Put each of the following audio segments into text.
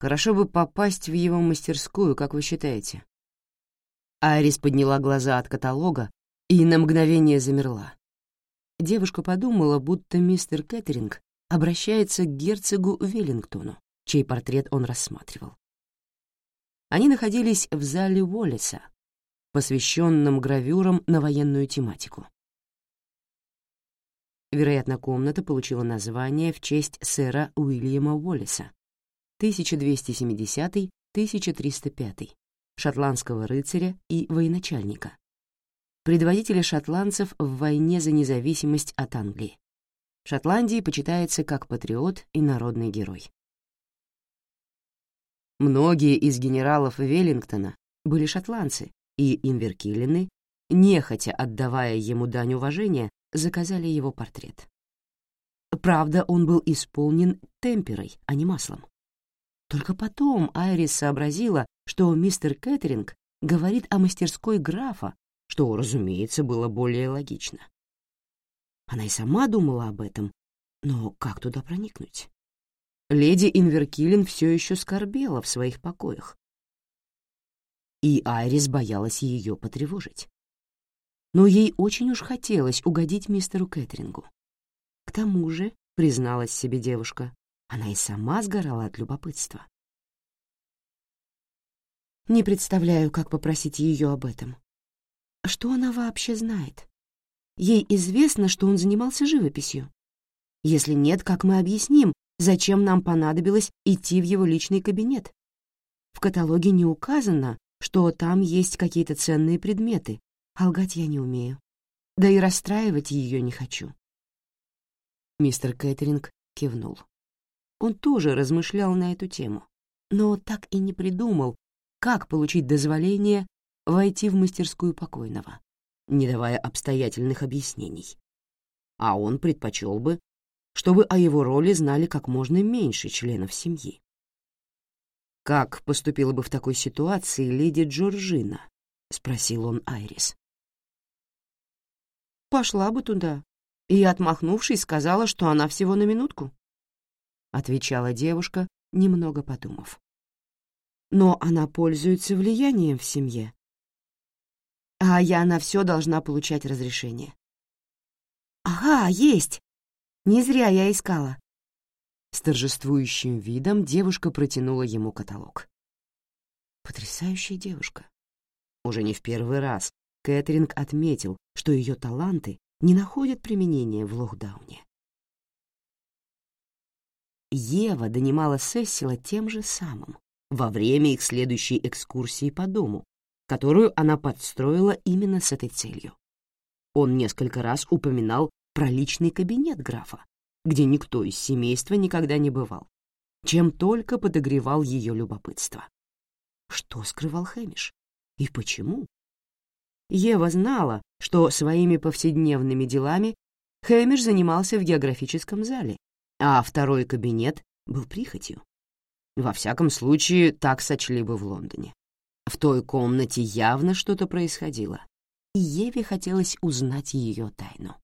Хорошо бы попасть в его мастерскую, как вы считаете?» Айрис подняла глаза от каталога и на мгновение замерла. Девушка подумала, будто мистер Кэтеринг обращается к герцогу Веллингтону, чей портрет он рассматривал. Они находились в зале Уоллеса, посвященном гравюрам на военную тематику. Вероятно, комната получила название в честь сэра Уильяма Уоллеса, 1270-1305, шотландского рыцаря и военачальника, предводителя шотландцев в войне за независимость от Англии. Шотландии почитается как патриот и народный герой. Многие из генералов Веллингтона были шотландцы, и Инверкиллины, нехотя отдавая ему дань уважения, заказали его портрет. Правда, он был исполнен темперой, а не маслом. Только потом Айрис сообразила, что мистер Кэтеринг говорит о мастерской графа, что, разумеется, было более логично. Она и сама думала об этом, но как туда проникнуть? Леди Инверкилин все еще скорбела в своих покоях. И Айрис боялась ее потревожить. Но ей очень уж хотелось угодить мистеру Кэтерингу. К тому же, призналась себе девушка, она и сама сгорала от любопытства. Не представляю, как попросить ее об этом. Что она вообще знает? Ей известно, что он занимался живописью. Если нет, как мы объясним, зачем нам понадобилось идти в его личный кабинет? В каталоге не указано, что там есть какие-то ценные предметы, а лгать я не умею. Да и расстраивать ее не хочу. Мистер Кэтеринг кивнул. Он тоже размышлял на эту тему, но так и не придумал, как получить дозволение войти в мастерскую покойного, не давая обстоятельных объяснений. А он предпочел бы, чтобы о его роли знали как можно меньше членов семьи. «Как поступила бы в такой ситуации леди Джорджина?» — спросил он Айрис. «Пошла бы туда», и, отмахнувшись, сказала, что она всего на минутку. — отвечала девушка, немного подумав. «Но она пользуется влиянием в семье. А я на все должна получать разрешение». «Ага, есть! Не зря я искала». С торжествующим видом девушка протянула ему каталог. Потрясающая девушка. Уже не в первый раз Кэтринг отметил, что ее таланты не находят применения в Лохдауне. Ева донимала Сессила тем же самым во время их следующей экскурсии по дому, которую она подстроила именно с этой целью. Он несколько раз упоминал про личный кабинет графа, где никто из семейства никогда не бывал, чем только подогревал ее любопытство. Что скрывал Хэмиш? И почему? Ева знала, что своими повседневными делами Хэмиш занимался в географическом зале, а второй кабинет был прихотью. Во всяком случае, так сочли бы в Лондоне. В той комнате явно что-то происходило, и Еве хотелось узнать ее тайну.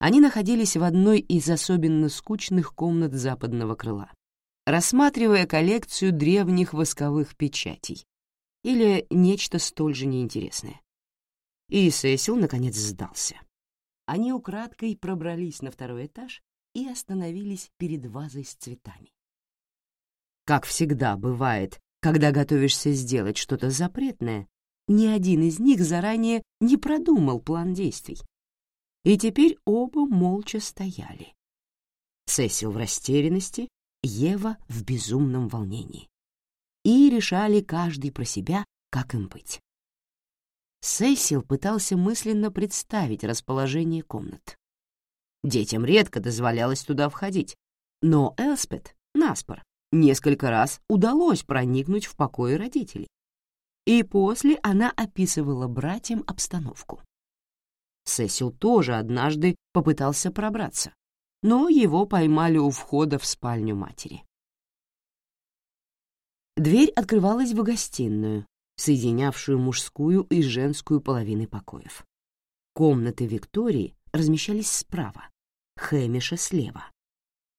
Они находились в одной из особенно скучных комнат западного крыла, рассматривая коллекцию древних восковых печатей или нечто столь же неинтересное. И Сесил, наконец, сдался. Они украдкой пробрались на второй этаж и остановились перед вазой с цветами. Как всегда бывает, когда готовишься сделать что-то запретное, ни один из них заранее не продумал план действий. И теперь оба молча стояли. Сесил в растерянности, Ева в безумном волнении. И решали каждый про себя, как им быть. Сесил пытался мысленно представить расположение комнат. Детям редко дозволялось туда входить, но Элспет, наспор, несколько раз удалось проникнуть в покои родителей. И после она описывала братьям обстановку. Сесил тоже однажды попытался пробраться, но его поймали у входа в спальню матери. Дверь открывалась в гостиную, соединявшую мужскую и женскую половины покоев. Комнаты Виктории размещались справа, Хэмиша слева.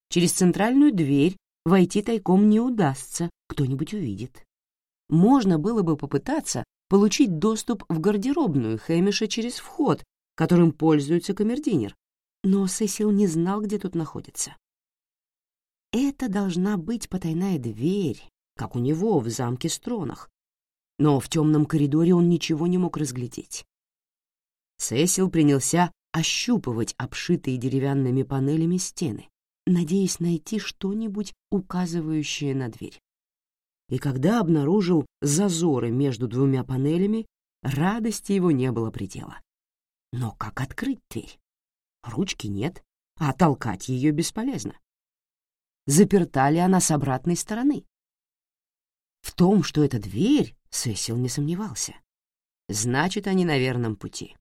Через центральную дверь войти тайком не удастся, кто-нибудь увидит. Можно было бы попытаться получить доступ в гардеробную Хэмиша через вход, которым пользуется камердинер, но Сесил не знал, где тут находится. Это должна быть потайная дверь, как у него в замке Стронах, но в темном коридоре он ничего не мог разглядеть. Сесил принялся ощупывать обшитые деревянными панелями стены, надеясь найти что-нибудь, указывающее на дверь. И когда обнаружил зазоры между двумя панелями, радости его не было предела. Но как открыть дверь? Ручки нет, а толкать ее бесполезно. Заперта ли она с обратной стороны? В том, что это дверь, Сесил не сомневался. Значит, они на верном пути.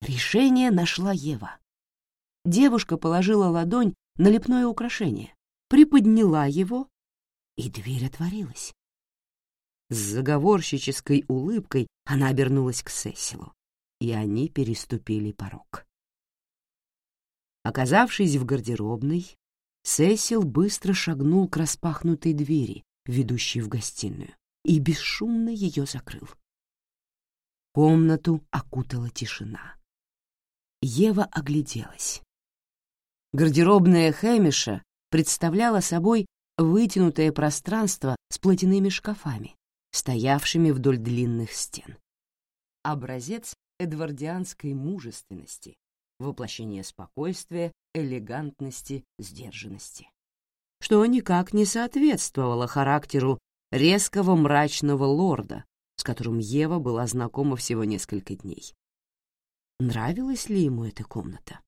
Решение нашла Ева. Девушка положила ладонь на лепное украшение, приподняла его, и дверь отворилась. С заговорщической улыбкой она обернулась к Сесилу, и они переступили порог. Оказавшись в гардеробной, Сесил быстро шагнул к распахнутой двери, ведущей в гостиную, и бесшумно ее закрыл. Комнату окутала тишина. Ева огляделась. Гардеробная Хэмиша представляла собой вытянутое пространство с платяными шкафами, стоявшими вдоль длинных стен. Образец эдвардианской мужественности, воплощение спокойствия, элегантности, сдержанности. Что никак не соответствовало характеру резкого мрачного лорда, с которым Ева была знакома всего несколько дней. Нравилась ли ему эта комната?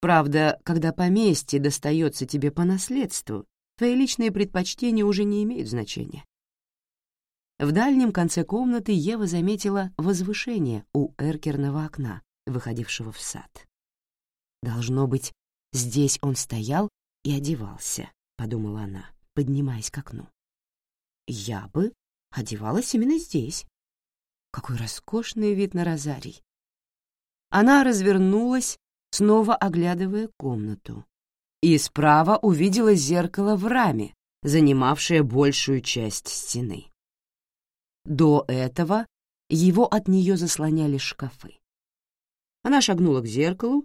Правда, когда поместье достается тебе по наследству, твои личные предпочтения уже не имеют значения. В дальнем конце комнаты Ева заметила возвышение у эркерного окна, выходившего в сад. «Должно быть, здесь он стоял и одевался», — подумала она, поднимаясь к окну. «Я бы одевалась именно здесь. Какой роскошный вид на розарий! Она развернулась, снова оглядывая комнату, и справа увидела зеркало в раме, занимавшее большую часть стены. До этого его от нее заслоняли шкафы. Она шагнула к зеркалу,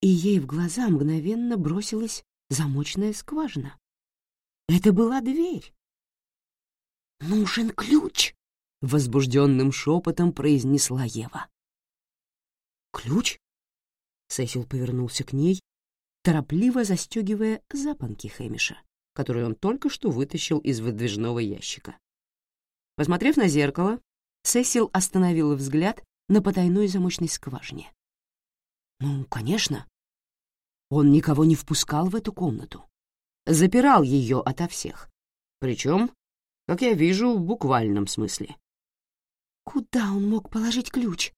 и ей в глаза мгновенно бросилась замочная скважина. Это была дверь. «Нужен ключ!» — возбужденным шепотом произнесла Ева. «Ключ?» Сесил повернулся к ней, торопливо застегивая запонки Хэмиша, которые он только что вытащил из выдвижного ящика. Посмотрев на зеркало, Сесил остановил взгляд на потайной замочной скважине. Ну, конечно. Он никого не впускал в эту комнату. Запирал ее ото всех. Причем, как я вижу, в буквальном смысле. Куда он мог положить ключ?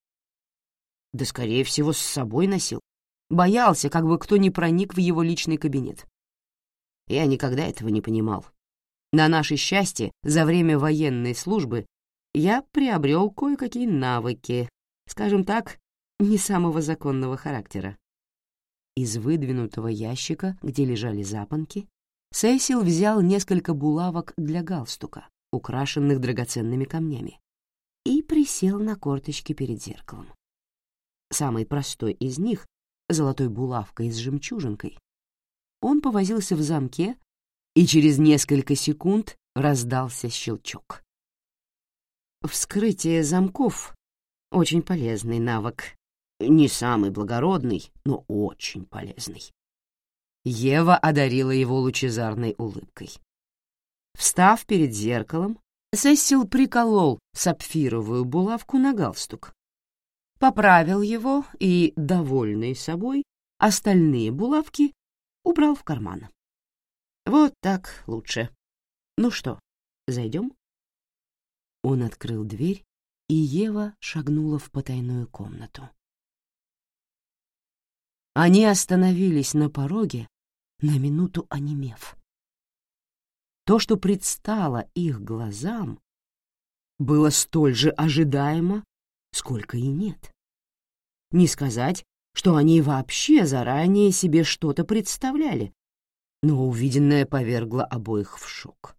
Да, скорее всего, с собой носил. Боялся, как бы кто ни проник в его личный кабинет. Я никогда этого не понимал. На наше счастье, за время военной службы я приобрел кое-какие навыки, скажем так, не самого законного характера. Из выдвинутого ящика, где лежали запонки, Сесил взял несколько булавок для галстука, украшенных драгоценными камнями, и присел на корточки перед зеркалом самый простой из них, золотой булавкой с жемчужинкой, он повозился в замке, и через несколько секунд раздался щелчок. Вскрытие замков — очень полезный навык. Не самый благородный, но очень полезный. Ева одарила его лучезарной улыбкой. Встав перед зеркалом, Сессил приколол сапфировую булавку на галстук, поправил его и, довольный собой, остальные булавки убрал в карман. Вот так лучше. Ну что, зайдем? Он открыл дверь, и Ева шагнула в потайную комнату. Они остановились на пороге, на минуту онемев. То, что предстало их глазам, было столь же ожидаемо, сколько и нет. Не сказать, что они вообще заранее себе что-то представляли, но увиденное повергло обоих в шок.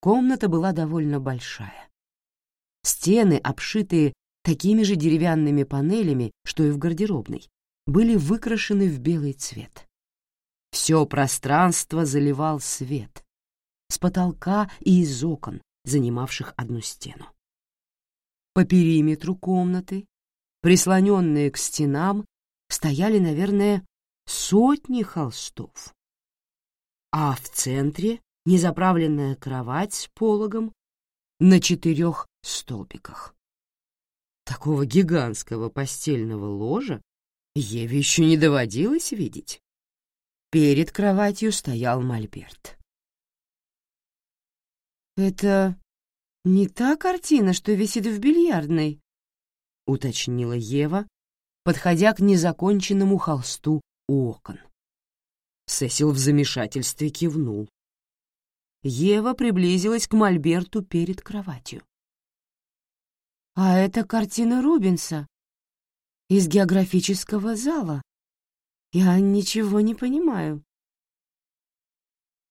Комната была довольно большая. Стены, обшитые такими же деревянными панелями, что и в гардеробной, были выкрашены в белый цвет. Все пространство заливал свет. С потолка и из окон, занимавших одну стену. По периметру комнаты, прислоненные к стенам, стояли, наверное, сотни холстов. А в центре незаправленная кровать с пологом на четырех столбиках. Такого гигантского постельного ложа Еве еще не доводилось видеть. Перед кроватью стоял мольберт. «Это не та картина, что висит в бильярдной», — уточнила Ева, подходя к незаконченному холсту у окон. Сесил в замешательстве кивнул. Ева приблизилась к мольберту перед кроватью. «А это картина Рубенса из географического зала. Я ничего не понимаю».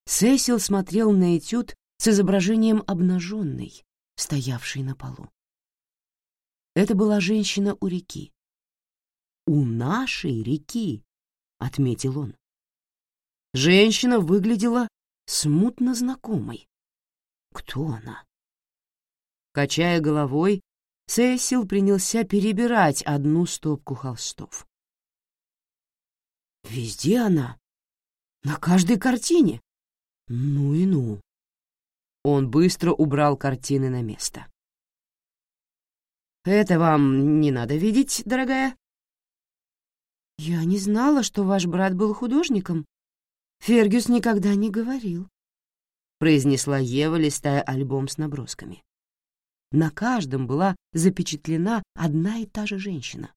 Сесил смотрел на этюд с изображением обнаженной, стоявшей на полу. Это была женщина у реки. «У нашей реки», — отметил он. Женщина выглядела смутно знакомой. Кто она? Качая головой, Сесил принялся перебирать одну стопку холстов. Везде она. На каждой картине. Ну и ну. Он быстро убрал картины на место. «Это вам не надо видеть, дорогая?» «Я не знала, что ваш брат был художником», Фергюс никогда не говорил, — произнесла Ева, листая альбом с набросками. На каждом была запечатлена одна и та же женщина.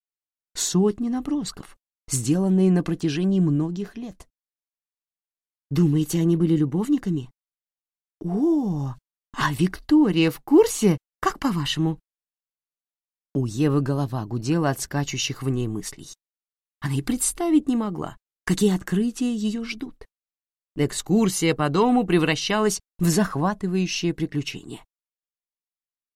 Сотни набросков, сделанные на протяжении многих лет. Думаете, они были любовниками? О, а Виктория в курсе? Как по-вашему? У Евы голова гудела от скачущих в ней мыслей. Она и представить не могла, какие открытия ее ждут. Экскурсия по дому превращалась в захватывающее приключение.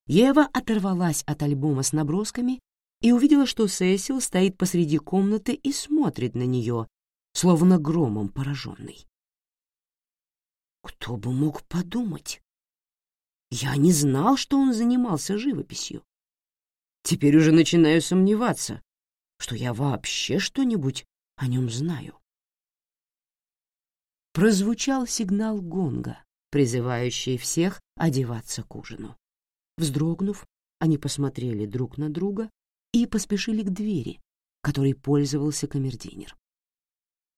Ева оторвалась от альбома с набросками и увидела, что Сесил стоит посреди комнаты и смотрит на нее, словно громом пораженный. Кто бы мог подумать? Я не знал, что он занимался живописью. Теперь уже начинаю сомневаться, что я вообще что-нибудь о нем знаю прозвучал сигнал гонга, призывающий всех одеваться к ужину. Вздрогнув, они посмотрели друг на друга и поспешили к двери, которой пользовался камердинер.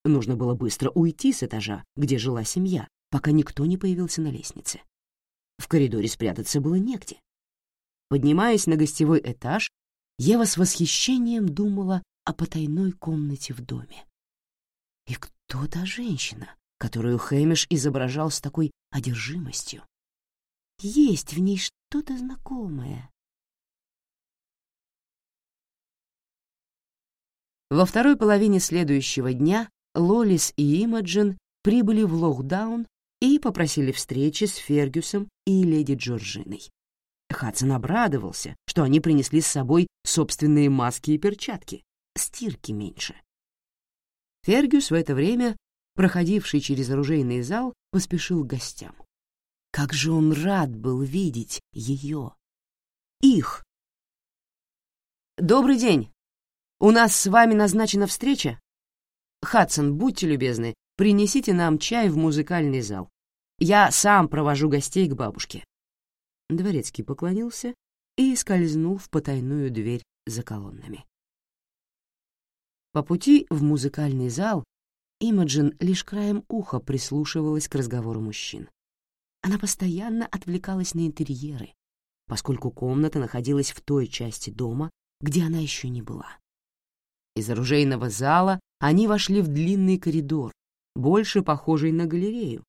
Нужно было быстро уйти с этажа, где жила семья, пока никто не появился на лестнице. В коридоре спрятаться было негде. Поднимаясь на гостевой этаж, Ева с восхищением думала о потайной комнате в доме. И кто та женщина, которую Хэмиш изображал с такой одержимостью. Есть в ней что-то знакомое. Во второй половине следующего дня Лолис и Имаджин прибыли в Лохдаун и попросили встречи с Фергюсом и леди Джорджиной. Хадсон обрадовался, что они принесли с собой собственные маски и перчатки, стирки меньше. Фергюс в это время проходивший через оружейный зал, поспешил к гостям. Как же он рад был видеть ее! Их! «Добрый день! У нас с вами назначена встреча. Хадсон, будьте любезны, принесите нам чай в музыкальный зал. Я сам провожу гостей к бабушке». Дворецкий поклонился и скользнул в потайную дверь за колоннами. По пути в музыкальный зал Имаджин лишь краем уха прислушивалась к разговору мужчин. Она постоянно отвлекалась на интерьеры, поскольку комната находилась в той части дома, где она еще не была. Из оружейного зала они вошли в длинный коридор, больше похожий на галерею,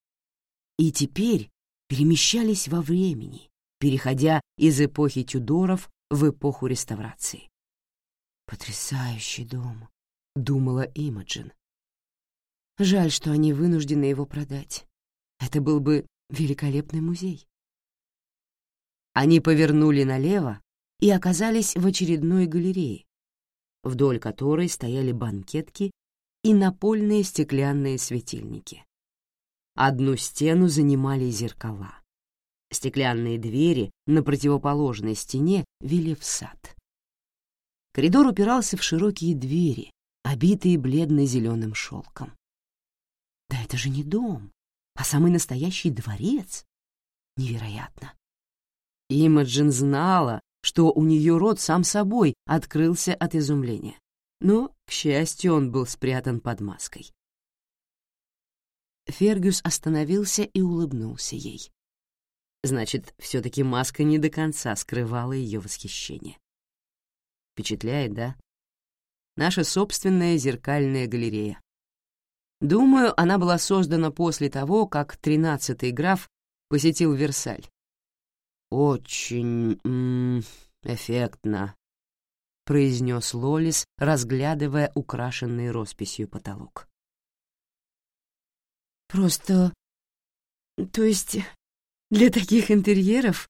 и теперь перемещались во времени, переходя из эпохи Тюдоров в эпоху реставрации. «Потрясающий дом», — думала Имаджин. Жаль, что они вынуждены его продать. Это был бы великолепный музей. Они повернули налево и оказались в очередной галерее, вдоль которой стояли банкетки и напольные стеклянные светильники. Одну стену занимали зеркала. Стеклянные двери на противоположной стене вели в сад. Коридор упирался в широкие двери, обитые бледно-зеленым шелком. Да это же не дом, а самый настоящий дворец. Невероятно. Имаджин знала, что у нее рот сам собой открылся от изумления. Но, к счастью, он был спрятан под маской. Фергюс остановился и улыбнулся ей. Значит, все-таки маска не до конца скрывала ее восхищение. Впечатляет, да? Наша собственная зеркальная галерея. Думаю, она была создана после того, как тринадцатый граф посетил Версаль. «Очень м -м, эффектно», — произнес Лолис, разглядывая украшенный росписью потолок. «Просто... То есть для таких интерьеров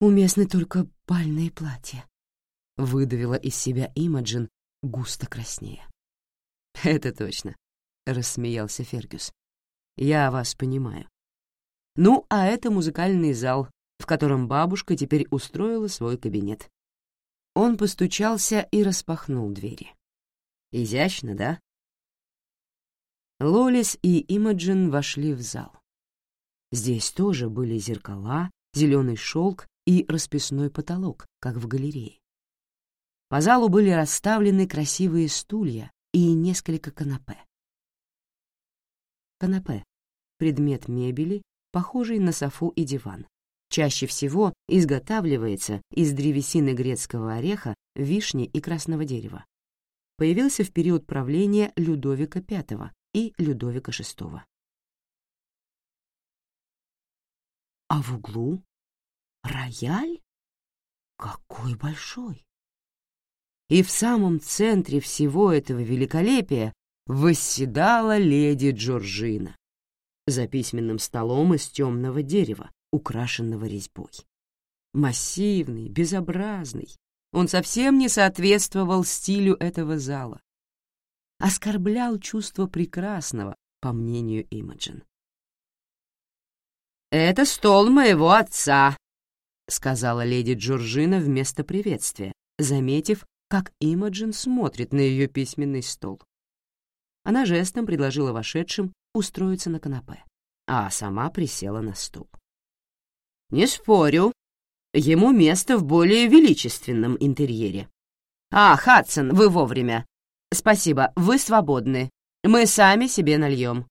уместны только бальные платья», — выдавила из себя Имаджин, густо краснея. «Это точно», — рассмеялся Фергюс. «Я вас понимаю. Ну, а это музыкальный зал, в котором бабушка теперь устроила свой кабинет. Он постучался и распахнул двери. Изящно, да? Лолис и Имаджин вошли в зал. Здесь тоже были зеркала, зеленый шелк и расписной потолок, как в галерее. По залу были расставлены красивые стулья и несколько канапе. Канапе — предмет мебели, похожий на софу и диван. Чаще всего изготавливается из древесины грецкого ореха, вишни и красного дерева. Появился в период правления Людовика V и Людовика VI. А в углу рояль? Какой большой! И в самом центре всего этого великолепия восседала леди Джорджина за письменным столом из темного дерева, украшенного резьбой. Массивный, безобразный, он совсем не соответствовал стилю этого зала. Оскорблял чувство прекрасного, по мнению Имаджин. «Это стол моего отца», — сказала леди Джорджина вместо приветствия, заметив, как Имаджин смотрит на ее письменный стол. Она жестом предложила вошедшим устроиться на канапе, а сама присела на стул. «Не спорю. Ему место в более величественном интерьере. А, Хадсон, вы вовремя. Спасибо, вы свободны. Мы сами себе нальем».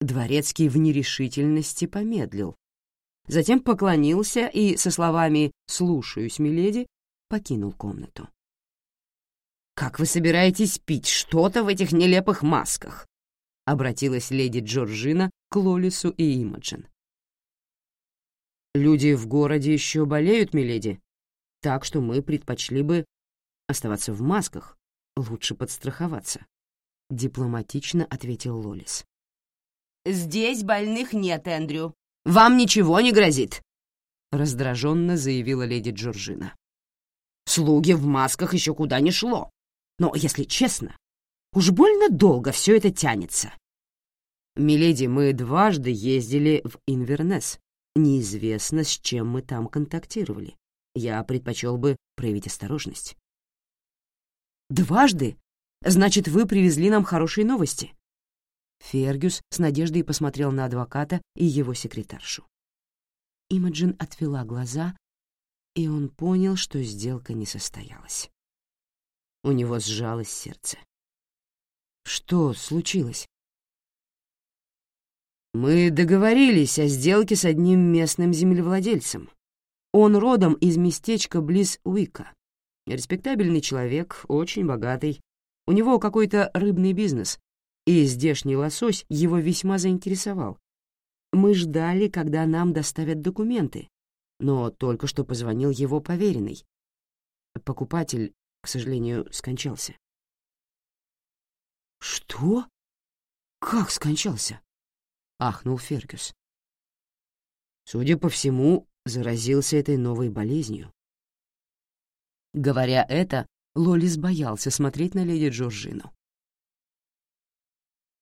Дворецкий в нерешительности помедлил. Затем поклонился и со словами «слушаюсь, миледи» покинул комнату. «Как вы собираетесь пить что-то в этих нелепых масках?» — обратилась леди Джорджина к Лолису и Имаджин. «Люди в городе еще болеют, миледи, так что мы предпочли бы оставаться в масках, лучше подстраховаться», — дипломатично ответил Лолис. «Здесь больных нет, Эндрю. Вам ничего не грозит», — раздраженно заявила леди Джорджина. «Слуги в масках еще куда не шло. Но, если честно, уж больно долго все это тянется. Миледи, мы дважды ездили в Инвернес. Неизвестно, с чем мы там контактировали. Я предпочел бы проявить осторожность. Дважды? Значит, вы привезли нам хорошие новости. Фергюс с надеждой посмотрел на адвоката и его секретаршу. Имаджин отвела глаза, и он понял, что сделка не состоялась. У него сжалось сердце. Что случилось? Мы договорились о сделке с одним местным землевладельцем. Он родом из местечка близ Уика. Респектабельный человек, очень богатый. У него какой-то рыбный бизнес, и здешний лосось его весьма заинтересовал. Мы ждали, когда нам доставят документы, но только что позвонил его поверенный. Покупатель к сожалению, скончался. «Что? «Как скончался?» — ахнул Фергюс. Судя по всему, заразился этой новой болезнью. Говоря это, Лолис боялся смотреть на леди Джорджину.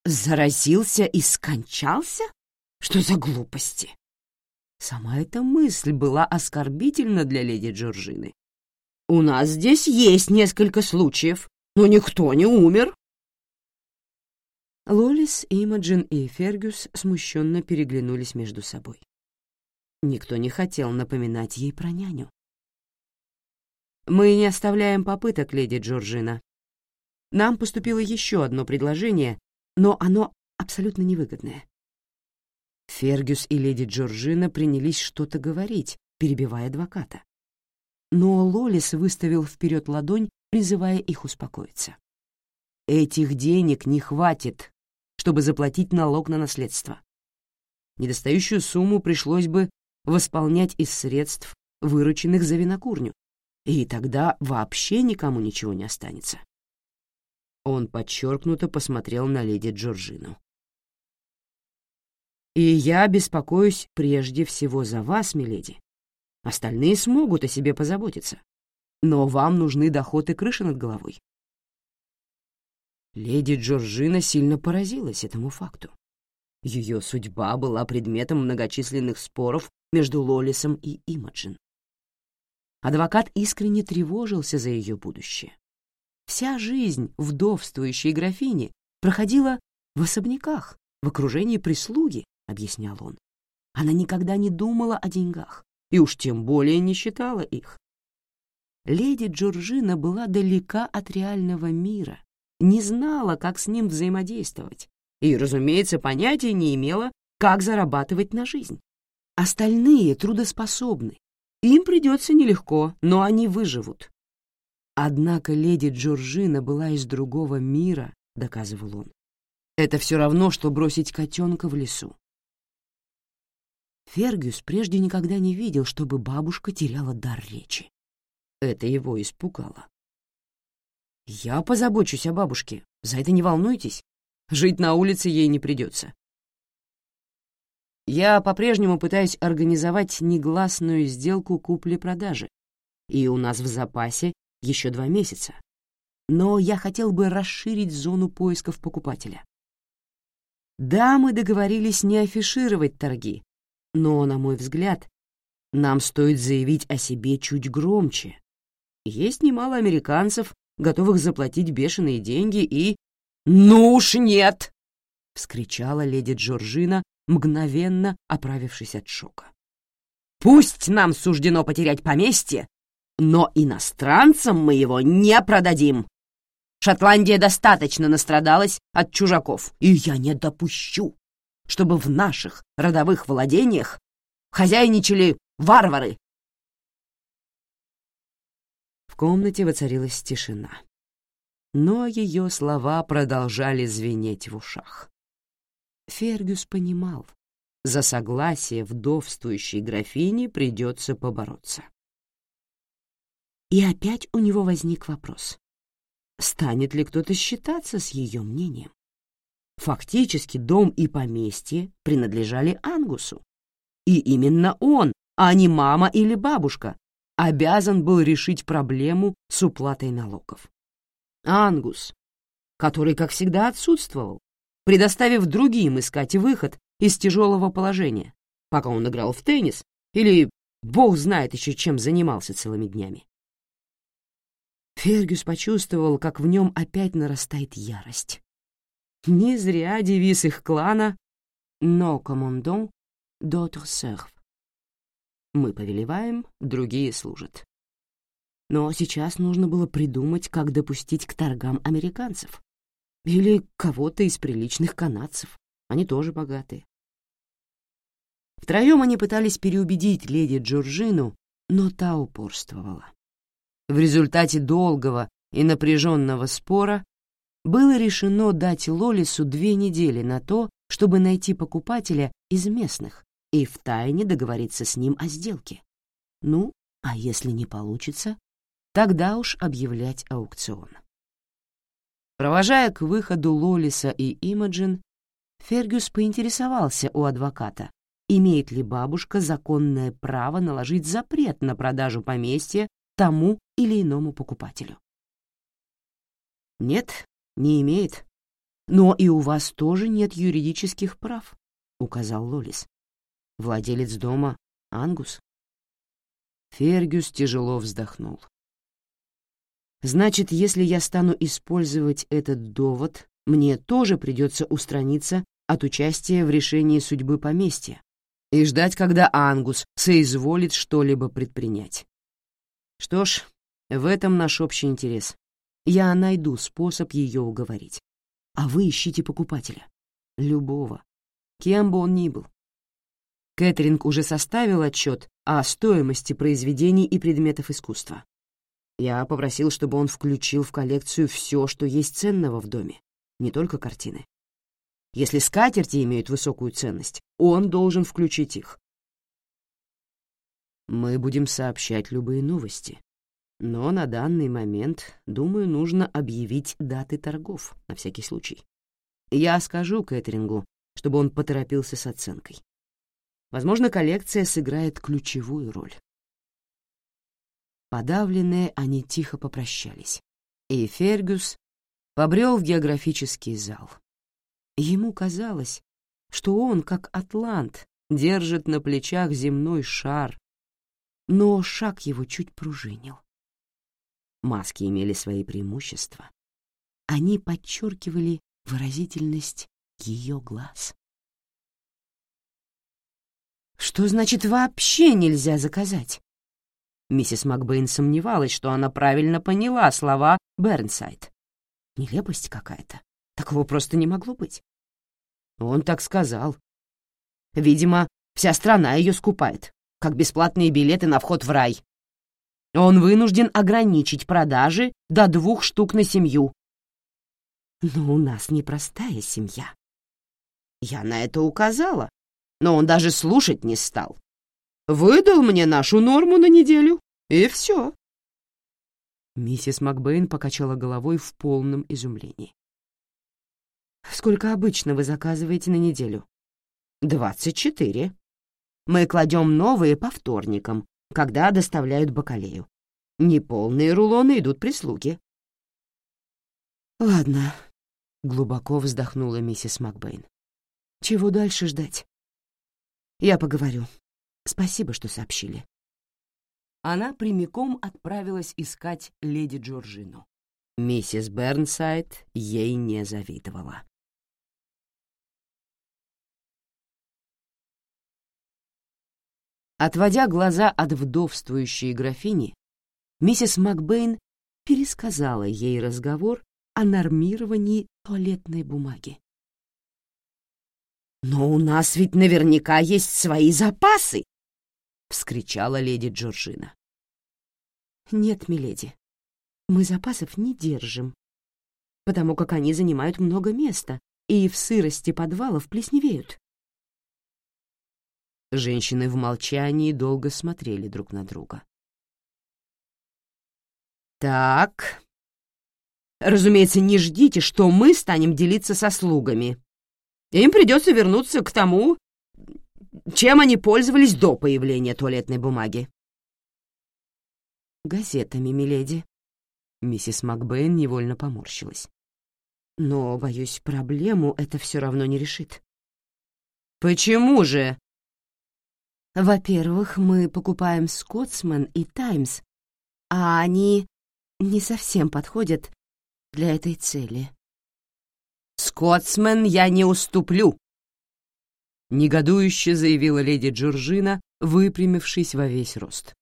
«Заразился и скончался? Что за глупости?» Сама эта мысль была оскорбительна для леди Джорджины. «У нас здесь есть несколько случаев, но никто не умер». Лолис, Имаджин и Фергюс смущенно переглянулись между собой. Никто не хотел напоминать ей про няню. «Мы не оставляем попыток, леди Джорджина. Нам поступило еще одно предложение, но оно абсолютно невыгодное». Фергюс и леди Джорджина принялись что-то говорить, перебивая адвоката. Но Лолис выставил вперед ладонь, призывая их успокоиться. «Этих денег не хватит, чтобы заплатить налог на наследство. Недостающую сумму пришлось бы восполнять из средств, вырученных за винокурню, и тогда вообще никому ничего не останется. Он подчеркнуто посмотрел на леди Джорджину. «И я беспокоюсь прежде всего за вас, миледи. Остальные смогут о себе позаботиться, но вам нужны доход и крыша над головой». Леди Джорджина сильно поразилась этому факту. Ее судьба была предметом многочисленных споров между Лолисом и Имаджин. Адвокат искренне тревожился за ее будущее. Вся жизнь вдовствующей графини проходила в особняках, в окружении прислуги, объяснял он. Она никогда не думала о деньгах, и уж тем более не считала их. Леди Джорджина была далека от реального мира, не знала, как с ним взаимодействовать, и, разумеется, понятия не имела, как зарабатывать на жизнь. Остальные трудоспособны. Им придется нелегко, но они выживут. Однако леди Джорджина была из другого мира, доказывал он. Это все равно, что бросить котенка в лесу. Фергюс прежде никогда не видел, чтобы бабушка теряла дар речи. Это его испугало. «Я позабочусь о бабушке, за это не волнуйтесь. Жить на улице ей не придется. Я по-прежнему пытаюсь организовать негласную сделку купли-продажи, и у нас в запасе еще два месяца. Но я хотел бы расширить зону поисков покупателя. Да, мы договорились не афишировать торги, но, на мой взгляд, нам стоит заявить о себе чуть громче. Есть немало американцев, готовых заплатить бешеные деньги и... «Ну уж нет!» — вскричала леди Джорджина, мгновенно оправившись от шока. «Пусть нам суждено потерять поместье, но иностранцам мы его не продадим. Шотландия достаточно настрадалась от чужаков, и я не допущу, чтобы в наших родовых владениях хозяйничали варвары». В комнате воцарилась тишина, но ее слова продолжали звенеть в ушах. Фергюс понимал, за согласие вдовствующей графини придется побороться. И опять у него возник вопрос. Станет ли кто-то считаться с ее мнением? Фактически дом и поместье принадлежали Ангусу. И именно он, а не мама или бабушка, обязан был решить проблему с уплатой налогов. Ангус, который, как всегда, отсутствовал, предоставив другим искать выход из тяжелого положения, пока он играл в теннис или бог знает еще чем занимался целыми днями. Фергюс почувствовал, как в нем опять нарастает ярость. Не зря девиз их клана «No commandant, d'autres servent». Мы повелеваем, другие служат. Но сейчас нужно было придумать, как допустить к торгам американцев. Или кого-то из приличных канадцев. Они тоже богатые. Втроем они пытались переубедить леди Джорджину, но та упорствовала. В результате долгого и напряженного спора было решено дать Лолису две недели на то, чтобы найти покупателя из местных и втайне договориться с ним о сделке. Ну, а если не получится, тогда уж объявлять аукцион. Провожая к выходу Лолиса и Имаджин, Фергюс поинтересовался у адвоката, имеет ли бабушка законное право наложить запрет на продажу поместья тому или иному покупателю. «Нет, не имеет. Но и у вас тоже нет юридических прав», — указал Лолис. «Владелец дома — Ангус». Фергюс тяжело вздохнул. «Значит, если я стану использовать этот довод, мне тоже придется устраниться от участия в решении судьбы поместья и ждать, когда Ангус соизволит что-либо предпринять. Что ж, в этом наш общий интерес. Я найду способ ее уговорить. А вы ищите покупателя. Любого. Кем бы он ни был. Кэтринг уже составил отчет о стоимости произведений и предметов искусства. Я попросил, чтобы он включил в коллекцию все, что есть ценного в доме, не только картины. Если скатерти имеют высокую ценность, он должен включить их. Мы будем сообщать любые новости. Но на данный момент, думаю, нужно объявить даты торгов, на всякий случай. Я скажу Кэтерингу, чтобы он поторопился с оценкой. Возможно, коллекция сыграет ключевую роль. Подавленные, они тихо попрощались, и Фергюс побрел в географический зал. Ему казалось, что он, как атлант, держит на плечах земной шар, но шаг его чуть пружинил. Маски имели свои преимущества. Они подчеркивали выразительность ее глаз. Что значит вообще нельзя заказать? Миссис Макбейн сомневалась, что она правильно поняла слова Бернсайд. Нелепость какая-то. Такого просто не могло быть. Он так сказал. Видимо, вся страна ее скупает, как бесплатные билеты на вход в рай. Он вынужден ограничить продажи до двух штук на семью. Но у нас непростая семья. Я на это указала, но он даже слушать не стал. Выдал мне нашу норму на неделю, и все. Миссис Макбейн покачала головой в полном изумлении. «Сколько обычно вы заказываете на неделю?» «Двадцать четыре. Мы кладем новые по вторникам, когда доставляют бакалею. Неполные рулоны идут прислуги». «Ладно», — глубоко вздохнула миссис Макбейн. «Чего дальше ждать?» «Я поговорю. Спасибо, что сообщили». Она прямиком отправилась искать леди Джорджину. Миссис Бернсайд ей не завидовала. Отводя глаза от вдовствующей графини, миссис Макбейн пересказала ей разговор о нормировании туалетной бумаги. «Но у нас ведь наверняка есть свои запасы!» — вскричала леди Джорджина. «Нет, миледи, мы запасов не держим, потому как они занимают много места и в сырости подвалов плесневеют. Женщины в молчании долго смотрели друг на друга. «Так. Разумеется, не ждите, что мы станем делиться со слугами. Им придется вернуться к тому, чем они пользовались до появления туалетной бумаги». «Газетами, миледи». Миссис Макбейн невольно поморщилась. «Но, боюсь, проблему это все равно не решит». «Почему же?» Во-первых, мы покупаем «Скотсман» и «Таймс», а они не совсем подходят для этой цели. «Скотсмен я не уступлю!» Негодующе заявила леди Джорджина, выпрямившись во весь рост.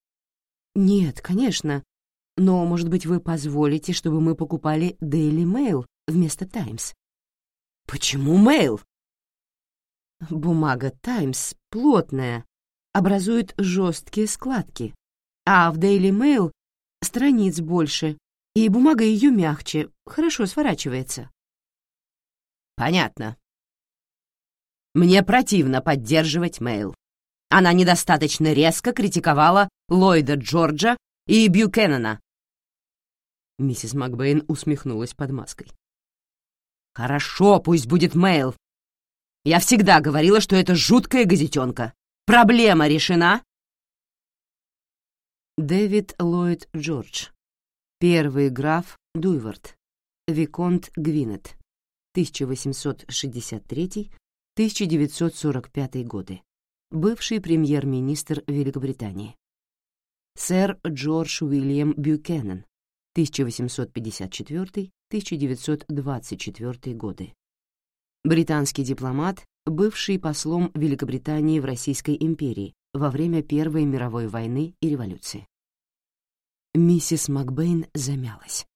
«Нет, конечно, но, может быть, вы позволите, чтобы мы покупали Daily Mail вместо Times?» «Почему Mail?» «Бумага Times плотная, образует жесткие складки, а в Daily Mail страниц больше, и бумага ее мягче, хорошо сворачивается. Понятно. Мне противно поддерживать Мэйл. Она недостаточно резко критиковала Ллойда Джорджа и Бьюкеннона. Миссис Макбейн усмехнулась под маской. «Хорошо, пусть будет Мэйл. Я всегда говорила, что это жуткая газетенка. Проблема решена?» Дэвид Ллойд Джордж. Первый граф Дуйвард. Виконт Гвинет. 1863-1945 годы. Бывший премьер-министр Великобритании. Сэр Джордж Уильям Бюкенен. 1854-1924 годы. Британский дипломат, бывший послом Великобритании в Российской империи во время Первой мировой войны и революции. Миссис Макбейн замялась.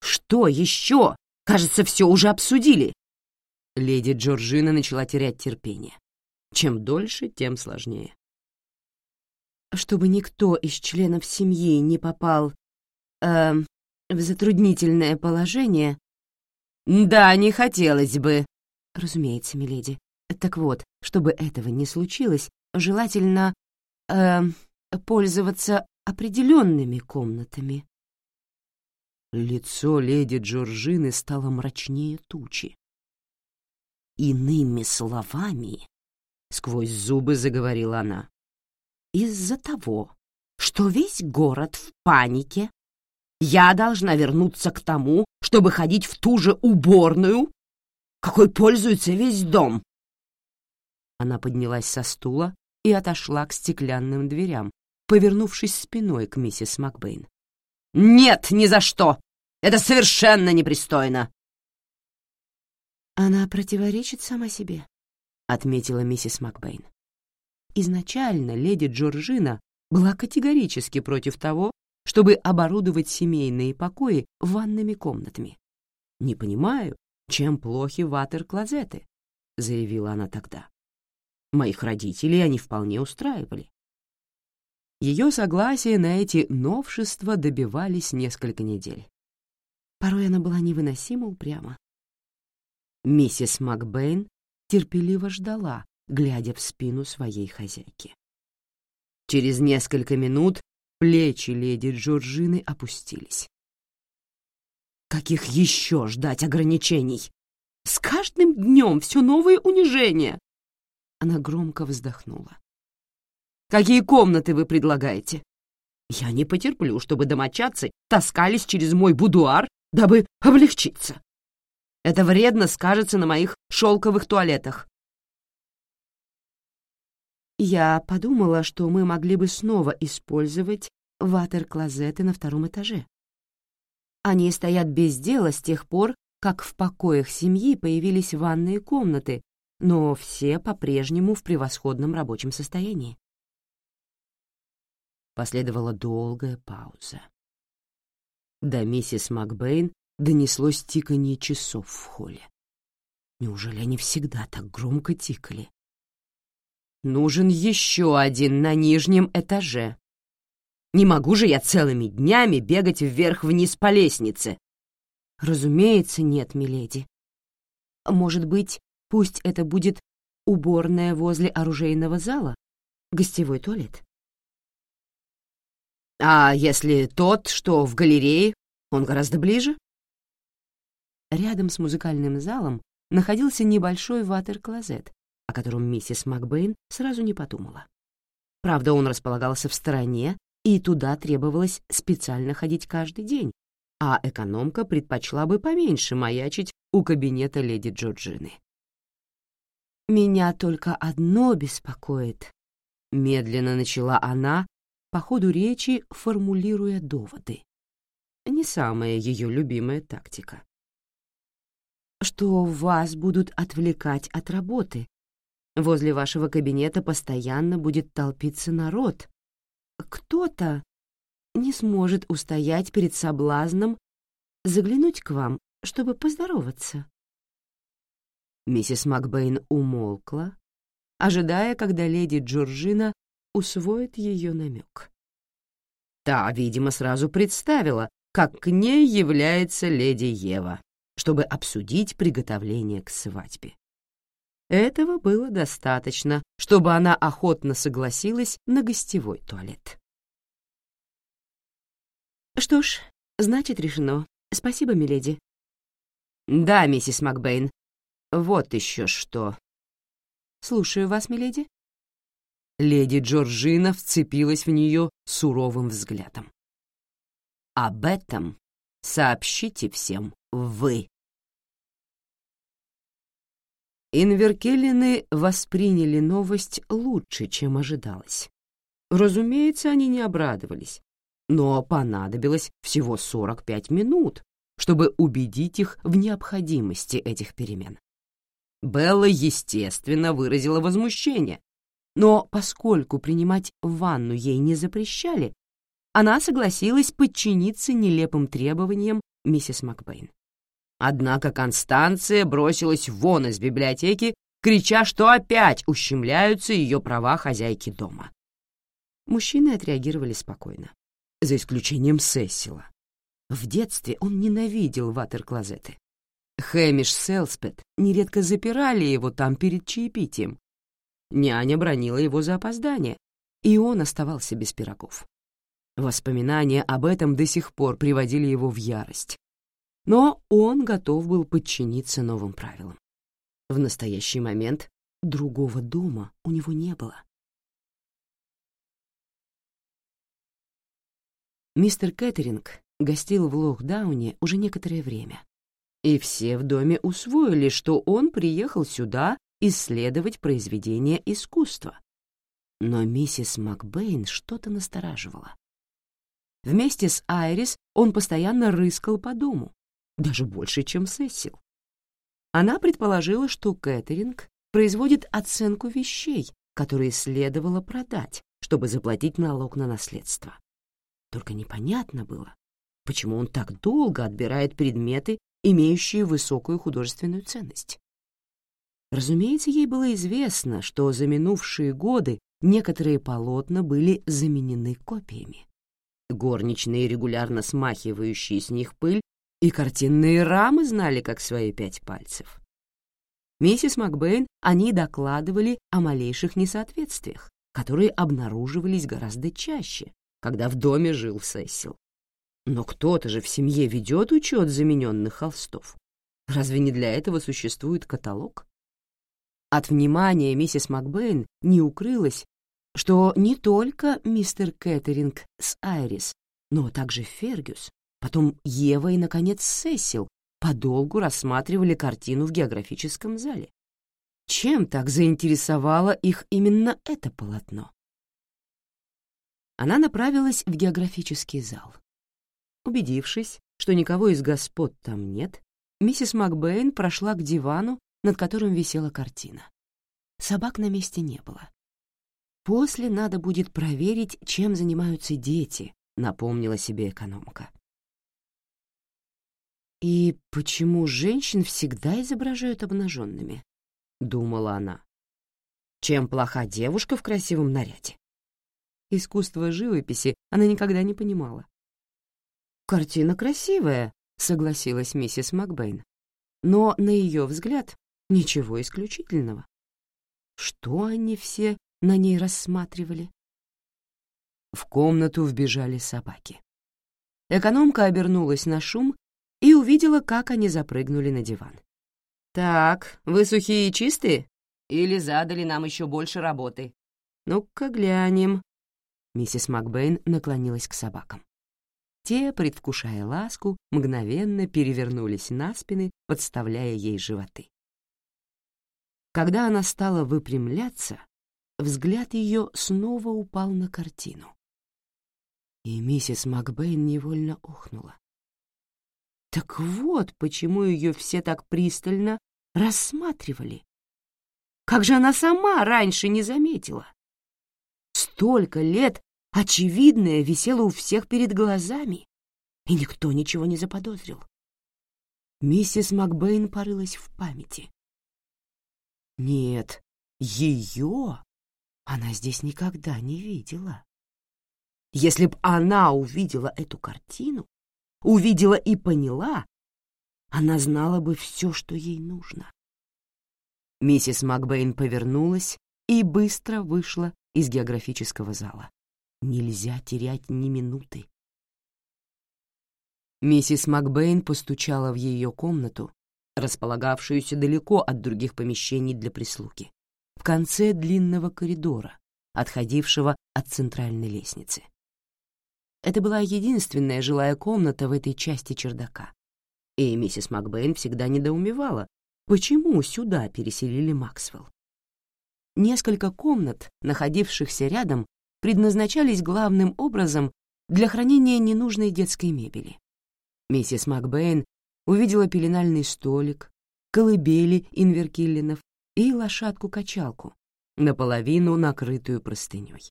«Что еще? Кажется, все уже обсудили!» Леди Джорджина начала терять терпение. Чем дольше, тем сложнее. «Чтобы никто из членов семьи не попал э, в затруднительное положение...» «Да, не хотелось бы», «Разумеется, миледи. Так вот, чтобы этого не случилось, желательно э, пользоваться определенными комнатами». Лицо леди Джорджины стало мрачнее тучи. «Иными словами», — сквозь зубы заговорила она, — «из-за того, что весь город в панике, я должна вернуться к тому, чтобы ходить в ту же уборную, какой пользуется весь дом. Она поднялась со стула и отошла к стеклянным дверям, повернувшись спиной к миссис Макбейн. «Нет, ни за что! Это совершенно непристойно!» «Она противоречит сама себе», — отметила миссис Макбейн. Изначально леди Джорджина была категорически против того, чтобы оборудовать семейные покои ванными комнатами. Не понимаю, чем плохи ватер-клозеты», — заявила она тогда. «Моих родителей они вполне устраивали». Ее согласие на эти новшества добивались несколько недель. Порой она была невыносимо упряма. Миссис Макбейн терпеливо ждала, глядя в спину своей хозяйки. Через несколько минут плечи леди Джорджины опустились. Каких еще ждать ограничений? С каждым днем все новые унижения. Она громко вздохнула. Какие комнаты вы предлагаете? Я не потерплю, чтобы домочадцы таскались через мой будуар, дабы облегчиться. Это вредно скажется на моих шелковых туалетах. Я подумала, что мы могли бы снова использовать ватер-клозеты на втором этаже. Они стоят без дела с тех пор, как в покоях семьи появились ванные комнаты, но все по-прежнему в превосходном рабочем состоянии. Последовала долгая пауза. До миссис Макбейн донеслось тиканье часов в холле. Неужели они всегда так громко тикали? «Нужен еще один на нижнем этаже», не могу же я целыми днями бегать вверх-вниз по лестнице. Разумеется, нет, миледи. Может быть, пусть это будет уборная возле оружейного зала, гостевой туалет. А если тот, что в галерее, он гораздо ближе? Рядом с музыкальным залом находился небольшой ватер-клозет, о котором миссис Макбейн сразу не подумала. Правда, он располагался в стороне и туда требовалось специально ходить каждый день, а экономка предпочла бы поменьше маячить у кабинета леди Джорджины. «Меня только одно беспокоит», — медленно начала она, по ходу речи формулируя доводы. Не самая ее любимая тактика. «Что вас будут отвлекать от работы. Возле вашего кабинета постоянно будет толпиться народ, кто-то не сможет устоять перед соблазном заглянуть к вам, чтобы поздороваться. Миссис Макбейн умолкла, ожидая, когда леди Джорджина усвоит ее намек. Та, видимо, сразу представила, как к ней является леди Ева, чтобы обсудить приготовление к свадьбе. Этого было достаточно, чтобы она охотно согласилась на гостевой туалет. «Что ж, значит, решено. Спасибо, миледи». «Да, миссис Макбейн. вот еще что. Слушаю вас, миледи. Леди Джорджина вцепилась в нее суровым взглядом. Об этом сообщите всем вы. Инверкеллины восприняли новость лучше, чем ожидалось. Разумеется, они не обрадовались, но понадобилось всего 45 минут, чтобы убедить их в необходимости этих перемен. Белла, естественно, выразила возмущение, но поскольку принимать ванну ей не запрещали, она согласилась подчиниться нелепым требованиям миссис Макбейн. Однако Констанция бросилась вон из библиотеки, крича, что опять ущемляются ее права хозяйки дома. Мужчины отреагировали спокойно, за исключением Сесила. В детстве он ненавидел ватер-клозеты. Хэмиш Селспет нередко запирали его там перед чаепитием. Няня бронила его за опоздание, и он оставался без пирогов. Воспоминания об этом до сих пор приводили его в ярость. Но он готов был подчиниться новым правилам. В настоящий момент другого дома у него не было. Мистер Кэтеринг гостил в Лохдауне уже некоторое время, и все в доме усвоили, что он приехал сюда исследовать произведения искусства. Но миссис Макбейн что-то настораживало. Вместе с Айрис он постоянно рыскал по дому, даже больше, чем Сесил. Она предположила, что Кэтеринг производит оценку вещей, которые следовало продать, чтобы заплатить налог на наследство. Только непонятно было, почему он так долго отбирает предметы, имеющие высокую художественную ценность. Разумеется, ей было известно, что за минувшие годы некоторые полотна были заменены копиями. Горничные, регулярно смахивающие с них пыль, и картинные рамы знали как свои пять пальцев. Миссис Макбейн они докладывали о малейших несоответствиях, которые обнаруживались гораздо чаще, когда в доме жил Сесил. Но кто-то же в семье ведет учет замененных холстов. Разве не для этого существует каталог? От внимания миссис Макбейн не укрылось, что не только мистер Кэтеринг с Айрис, но также Фергюс, потом Ева и, наконец, Сесил подолгу рассматривали картину в географическом зале. Чем так заинтересовало их именно это полотно? она направилась в географический зал. Убедившись, что никого из господ там нет, миссис Макбейн прошла к дивану, над которым висела картина. Собак на месте не было. «После надо будет проверить, чем занимаются дети», — напомнила себе экономка. «И почему женщин всегда изображают обнаженными?» — думала она. «Чем плоха девушка в красивом наряде?» Искусство живописи она никогда не понимала. «Картина красивая», — согласилась миссис Макбейн. Но, на ее взгляд, ничего исключительного. Что они все на ней рассматривали? В комнату вбежали собаки. Экономка обернулась на шум и увидела, как они запрыгнули на диван. «Так, вы сухие и чистые? Или задали нам еще больше работы? Ну-ка глянем, Миссис Макбейн наклонилась к собакам. Те, предвкушая ласку, мгновенно перевернулись на спины, подставляя ей животы. Когда она стала выпрямляться, взгляд ее снова упал на картину. И миссис Макбейн невольно охнула. Так вот, почему ее все так пристально рассматривали. Как же она сама раньше не заметила? Столько лет очевидное висело у всех перед глазами, и никто ничего не заподозрил. Миссис Макбейн порылась в памяти. Нет, ее она здесь никогда не видела. Если б она увидела эту картину, увидела и поняла, она знала бы все, что ей нужно. Миссис Макбейн повернулась и быстро вышла из географического зала. Нельзя терять ни минуты. Миссис Макбейн постучала в ее комнату, располагавшуюся далеко от других помещений для прислуги, в конце длинного коридора, отходившего от центральной лестницы. Это была единственная жилая комната в этой части чердака. И миссис Макбейн всегда недоумевала, почему сюда переселили Максвелл. Несколько комнат, находившихся рядом, предназначались главным образом для хранения ненужной детской мебели. Миссис Макбейн увидела пеленальный столик, колыбели инверкиллинов и лошадку-качалку, наполовину накрытую простыней.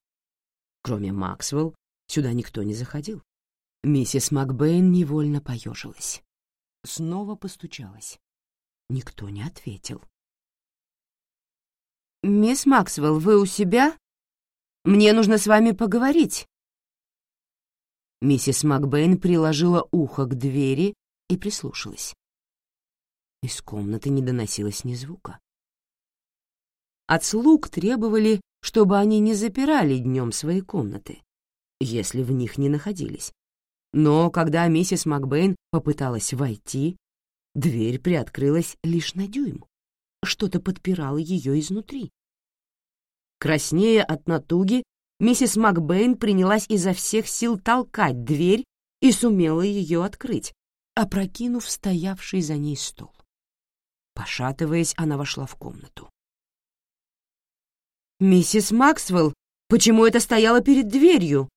Кроме Максвелл, сюда никто не заходил. Миссис Макбейн невольно поежилась. Снова постучалась. Никто не ответил. «Мисс Максвелл, вы у себя? Мне нужно с вами поговорить». Миссис Макбейн приложила ухо к двери и прислушалась. Из комнаты не доносилось ни звука. От слуг требовали, чтобы они не запирали днем свои комнаты, если в них не находились. Но когда миссис Макбейн попыталась войти, дверь приоткрылась лишь на дюйм. Что-то подпирало ее изнутри. Краснея от натуги, миссис Макбейн принялась изо всех сил толкать дверь и сумела ее открыть, опрокинув стоявший за ней стол. Пошатываясь, она вошла в комнату. «Миссис Максвелл, почему это стояло перед дверью?» —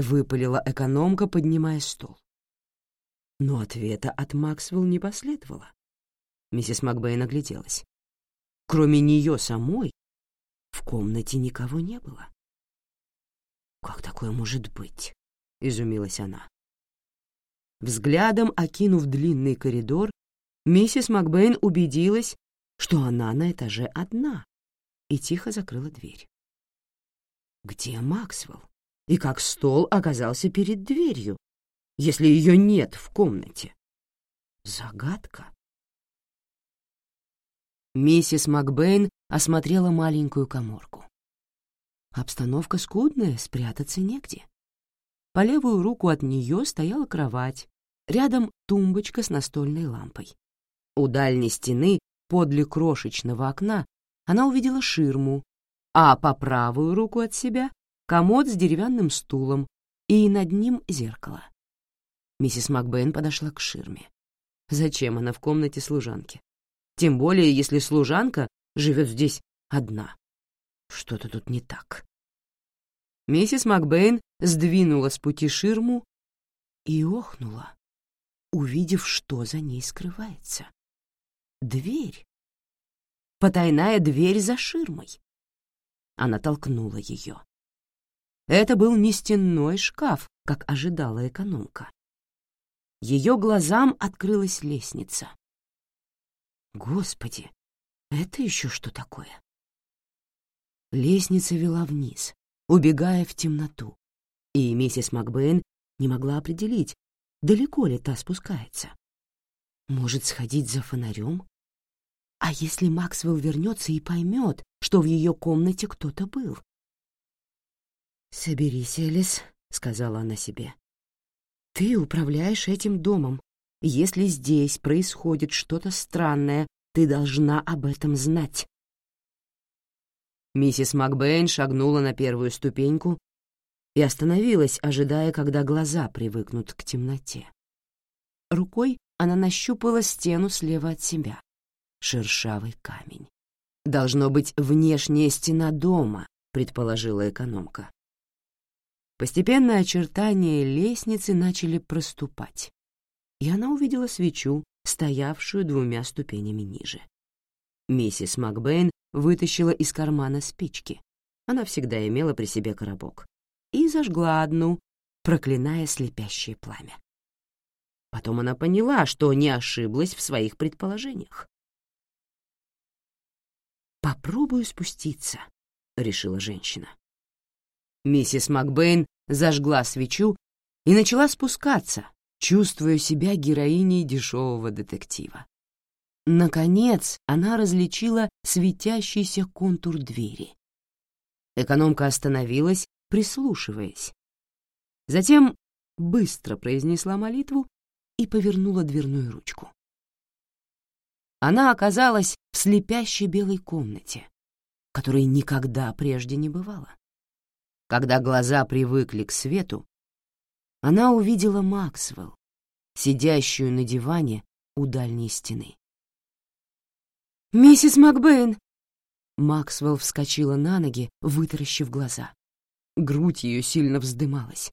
выпалила экономка, поднимая стол. Но ответа от Максвелл не последовало. Миссис Макбейн огляделась. Кроме нее самой, в комнате никого не было. «Как такое может быть?» — изумилась она. Взглядом окинув длинный коридор, миссис Макбейн убедилась, что она на этаже одна, и тихо закрыла дверь. Где Максвелл? И как стол оказался перед дверью, если ее нет в комнате? Загадка. Миссис Макбейн осмотрела маленькую коморку. Обстановка скудная, спрятаться негде. По левую руку от нее стояла кровать, рядом тумбочка с настольной лампой. У дальней стены, подле крошечного окна, она увидела ширму, а по правую руку от себя — комод с деревянным стулом и над ним зеркало. Миссис Макбейн подошла к ширме. Зачем она в комнате служанки? Тем более, если служанка живет здесь одна. Что-то тут не так. Миссис Макбейн сдвинула с пути ширму и охнула, увидев, что за ней скрывается. Дверь. Потайная дверь за ширмой. Она толкнула ее. Это был не стенной шкаф, как ожидала экономка. Ее глазам открылась лестница. Господи, это еще что такое? Лестница вела вниз, убегая в темноту, и миссис Макбейн не могла определить, далеко ли та спускается. Может, сходить за фонарем? А если Максвелл вернется и поймет, что в ее комнате кто-то был? «Соберись, Элис», — сказала она себе. «Ты управляешь этим домом, если здесь происходит что-то странное, ты должна об этом знать. Миссис Макбейн шагнула на первую ступеньку и остановилась, ожидая, когда глаза привыкнут к темноте. Рукой она нащупала стену слева от себя. Шершавый камень. «Должно быть внешняя стена дома», — предположила экономка. Постепенно очертания лестницы начали проступать и она увидела свечу, стоявшую двумя ступенями ниже. Миссис Макбейн вытащила из кармана спички. Она всегда имела при себе коробок. И зажгла одну, проклиная слепящее пламя. Потом она поняла, что не ошиблась в своих предположениях. «Попробую спуститься», — решила женщина. Миссис Макбейн зажгла свечу и начала спускаться, чувствуя себя героиней дешевого детектива. Наконец она различила светящийся контур двери. Экономка остановилась, прислушиваясь. Затем быстро произнесла молитву и повернула дверную ручку. она оказалась в слепящей белой комнате, которой никогда прежде не бывало. Когда глаза привыкли к свету, она увидела Максвелл, сидящую на диване у дальней стены. «Миссис Макбейн!» Максвелл вскочила на ноги, вытаращив глаза. Грудь ее сильно вздымалась.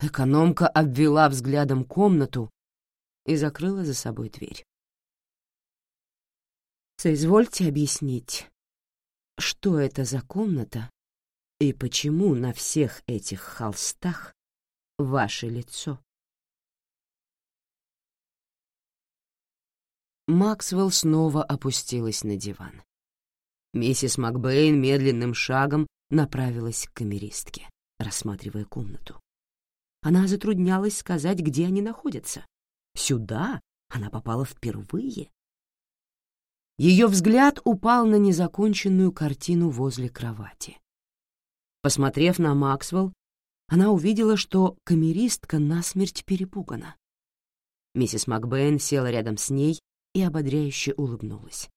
Экономка обвела взглядом комнату и закрыла за собой дверь. «Соизвольте объяснить, что это за комната и почему на всех этих холстах ваше лицо?» Максвелл снова опустилась на диван. Миссис Макбейн медленным шагом направилась к камеристке, рассматривая комнату. Она затруднялась сказать, где они находятся. Сюда она попала впервые. Ее взгляд упал на незаконченную картину возле кровати. Посмотрев на Максвелл, она увидела, что камеристка насмерть перепугана. Миссис Макбейн села рядом с ней и ободряюще улыбнулась.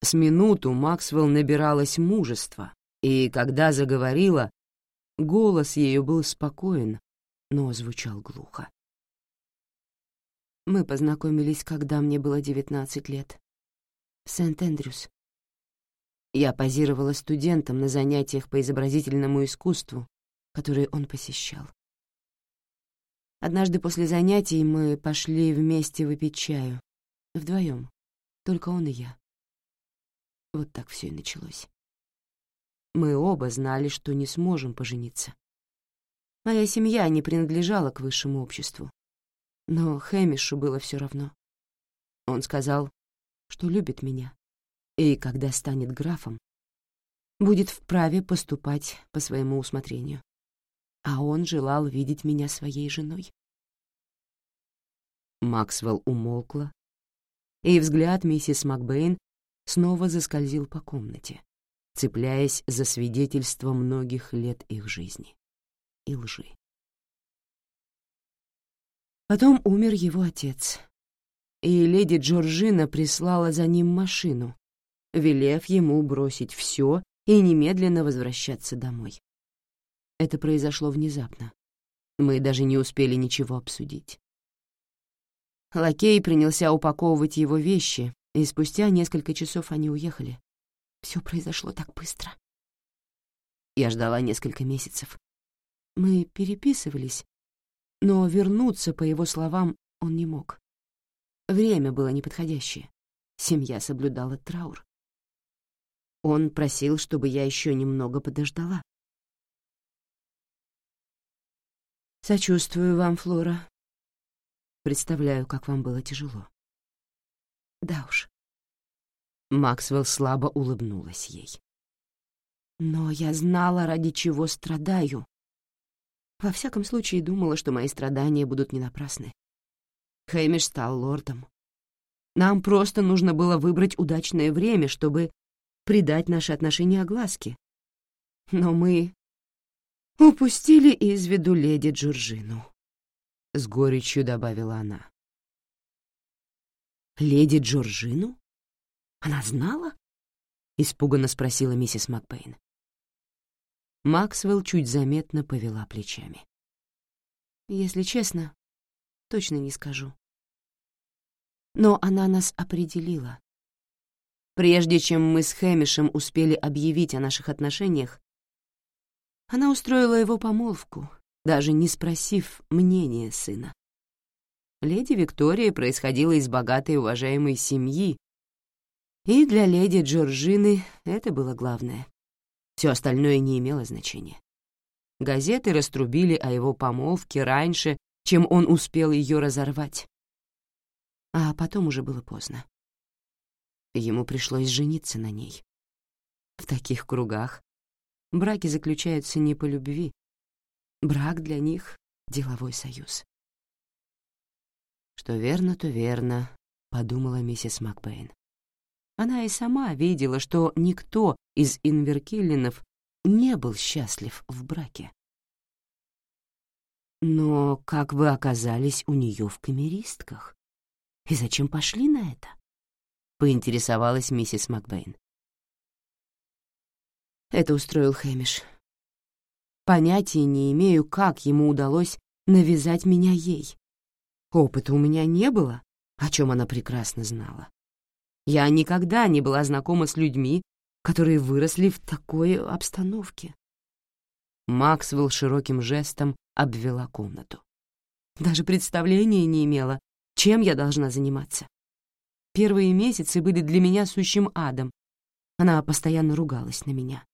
С минуту Максвелл набиралась мужества, и, когда заговорила, голос ее был спокоен, но звучал глухо. Мы познакомились, когда мне было девятнадцать лет. В Сент-Эндрюс. Я позировала студентам на занятиях по изобразительному искусству, которые он посещал. Однажды после занятий мы пошли вместе выпить чаю. Вдвоем, только он и я. Вот так все и началось. Мы оба знали, что не сможем пожениться. Моя семья не принадлежала к высшему обществу. Но Хэмишу было все равно. Он сказал, что любит меня, и когда станет графом, будет вправе поступать по своему усмотрению. А он желал видеть меня своей женой. Максвелл умолкла, и взгляд миссис Макбейн снова заскользил по комнате, цепляясь за свидетельство многих лет их жизни и лжи. Потом умер его отец, и леди Джорджина прислала за ним машину, велев ему бросить все и немедленно возвращаться домой. Это произошло внезапно. Мы даже не успели ничего обсудить. Лакей принялся упаковывать его вещи, и спустя несколько часов они уехали. Все произошло так быстро. Я ждала несколько месяцев. Мы переписывались, но вернуться, по его словам, он не мог. Время было неподходящее. Семья соблюдала траур. Он просил, чтобы я еще немного подождала. «Сочувствую вам, Флора», Представляю, как вам было тяжело. Да уж. Максвелл слабо улыбнулась ей. Но я знала, ради чего страдаю. Во всяком случае, думала, что мои страдания будут не напрасны. Хэмиш стал лордом. Нам просто нужно было выбрать удачное время, чтобы придать наши отношения огласке. Но мы упустили из виду леди Джорджину. — с горечью добавила она. «Леди Джорджину? Она знала?» — испуганно спросила миссис Макбейн. Максвелл чуть заметно повела плечами. «Если честно, точно не скажу. Но она нас определила. Прежде чем мы с Хэмишем успели объявить о наших отношениях, она устроила его помолвку даже не спросив мнения сына. Леди Виктория происходила из богатой и уважаемой семьи, и для леди Джорджины это было главное. Все остальное не имело значения. Газеты раструбили о его помолвке раньше, чем он успел ее разорвать. А потом уже было поздно. Ему пришлось жениться на ней. В таких кругах браки заключаются не по любви, Брак для них — деловой союз. «Что верно, то верно», — подумала миссис Макбейн. Она и сама видела, что никто из Инверкиллинов не был счастлив в браке. «Но как вы оказались у нее в камеристках? И зачем пошли на это? Поинтересовалась миссис Макбейн. Это устроил Хэмиш. Понятия не имею, как ему удалось навязать меня ей. Опыта у меня не было, о чем она прекрасно знала. Я никогда не была знакома с людьми, которые выросли в такой обстановке. Максвелл широким жестом обвела комнату. Даже представления не имела, чем я должна заниматься. Первые месяцы были для меня сущим адом. Она постоянно ругалась на меня.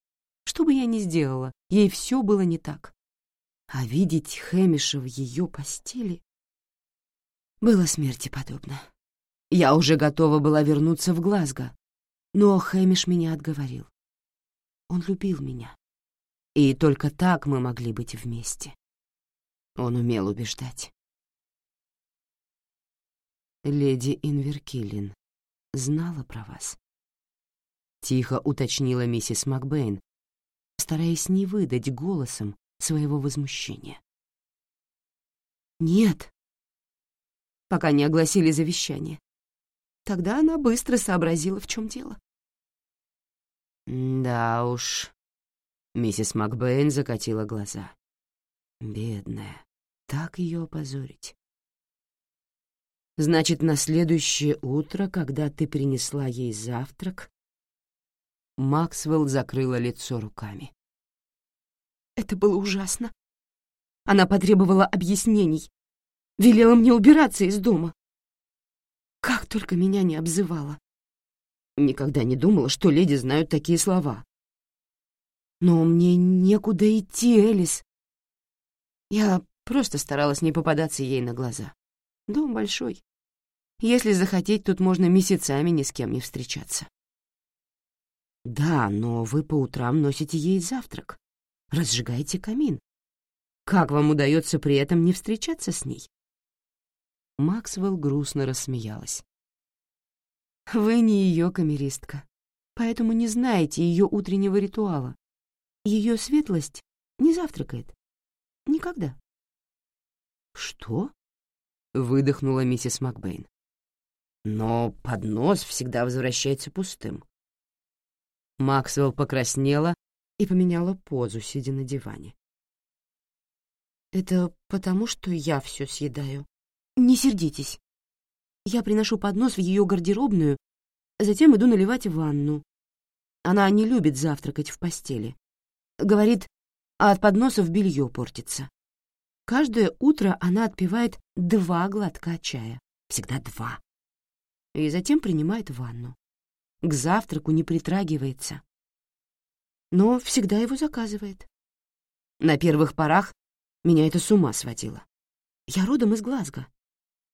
Что бы я ни сделала, ей все было не так. А видеть Хэмиша в ее постели было смерти подобно. Я уже готова была вернуться в Глазго, но Хэмиш меня отговорил. Он любил меня. И только так мы могли быть вместе. Он умел убеждать. Леди Инверкиллин знала про вас. Тихо уточнила миссис Макбейн, стараясь не выдать голосом своего возмущения. «Нет», пока не огласили завещание. Тогда она быстро сообразила, в чем дело. «Да уж», — миссис Макбейн закатила глаза. «Бедная, так ее опозорить». «Значит, на следующее утро, когда ты принесла ей завтрак...» Максвелл закрыла лицо руками. «Это было ужасно. Она потребовала объяснений, велела мне убираться из дома. Как только меня не обзывала. Никогда не думала, что леди знают такие слова. Но мне некуда идти, Элис. Я просто старалась не попадаться ей на глаза. Дом большой. Если захотеть, тут можно месяцами ни с кем не встречаться. Да, но вы по утрам носите ей завтрак, разжигаете камин. Как вам удается при этом не встречаться с ней? Максвелл грустно рассмеялась. «Вы не ее камеристка, поэтому не знаете ее утреннего ритуала. Ее светлость не завтракает. Никогда». «Что?» — выдохнула миссис Макбейн. «Но поднос всегда возвращается пустым». Максвелл покраснела и поменяла позу, сидя на диване. «Это потому, что я все съедаю», не сердитесь. Я приношу поднос в ее гардеробную, затем иду наливать ванну. Она не любит завтракать в постели. Говорит, а от подносов белье портится. Каждое утро она отпивает два глотка чая. Всегда два. И затем принимает ванну. К завтраку не притрагивается. Но всегда его заказывает. На первых порах меня это с ума сводило. Я родом из Глазго.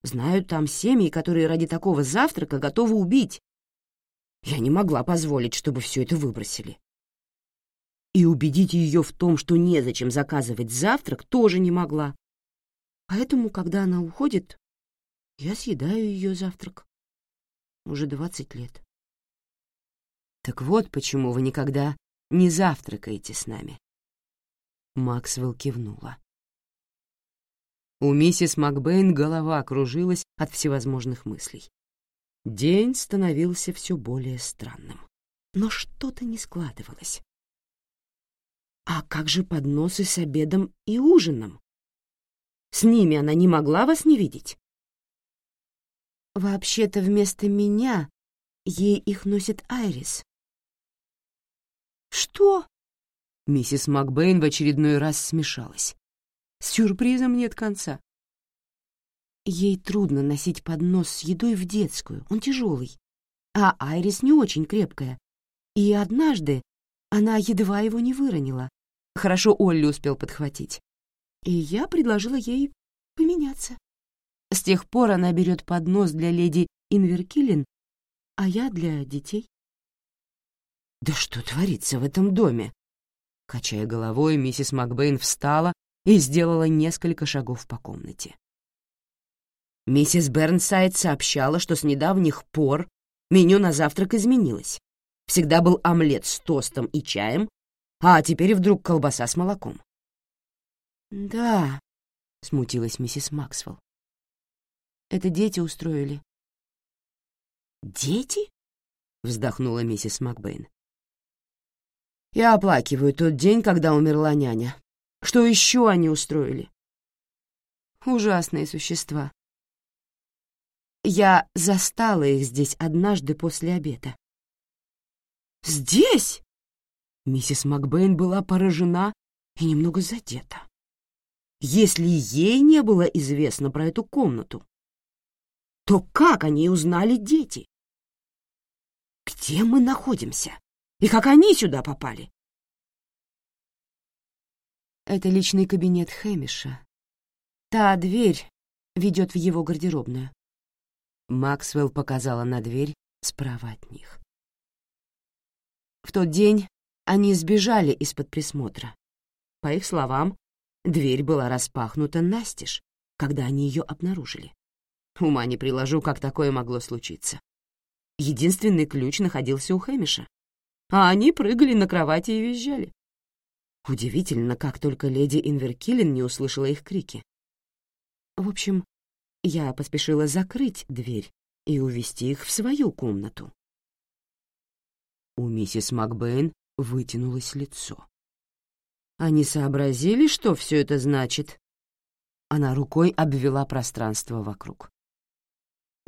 Знают там семьи, которые ради такого завтрака готовы убить. Я не могла позволить, чтобы все это выбросили. И убедить ее в том, что незачем заказывать завтрак, тоже не могла. Поэтому, когда она уходит, я съедаю ее завтрак. Уже двадцать лет. Так вот почему вы никогда не завтракаете с нами. Максвелл кивнула. У миссис Макбейн голова кружилась от всевозможных мыслей. День становился все более странным. Но что-то не складывалось. А как же подносы с обедом и ужином? С ними она не могла вас не видеть? Вообще-то вместо меня ей их носит Айрис. Что? Миссис Макбейн в очередной раз смешалась. С сюрпризом нет конца. Ей трудно носить поднос с едой в детскую, он тяжелый. А Айрис не очень крепкая. И однажды она едва его не выронила. Хорошо Олли успел подхватить. И я предложила ей поменяться. С тех пор она берет поднос для леди Инверкиллин, а я для детей. «Да что творится в этом доме?» Качая головой, миссис Макбейн встала и сделала несколько шагов по комнате. Миссис Бернсайд сообщала, что с недавних пор меню на завтрак изменилось. Всегда был омлет с тостом и чаем, а теперь вдруг колбаса с молоком. «Да», — смутилась миссис Максвелл. «Это дети устроили. «Дети?» — вздохнула миссис Макбейн. «Я оплакиваю тот день, когда умерла няня. Что еще они устроили?» «Ужасные существа. Я застала их здесь однажды после обеда». «Здесь?» Миссис Макбейн была поражена и немного задета. Если ей не было известно про эту комнату, то как они узнали дети? Где мы находимся? И как они сюда попали? Это личный кабинет Хэмиша. Та дверь ведет в его гардеробную. Максвелл показала на дверь справа от них. В тот день они сбежали из-под присмотра. По их словам, дверь была распахнута настежь, когда они ее обнаружили. Ума не приложу, как такое могло случиться. Единственный ключ находился у Хэмиша, а они прыгали на кровати и визжали. Удивительно, как только леди Инверкиллен не услышала их крики. В общем, я поспешила закрыть дверь и увести их в свою комнату. У миссис Макбейн вытянулось лицо. Они сообразили, что все это значит. Она рукой обвела пространство вокруг.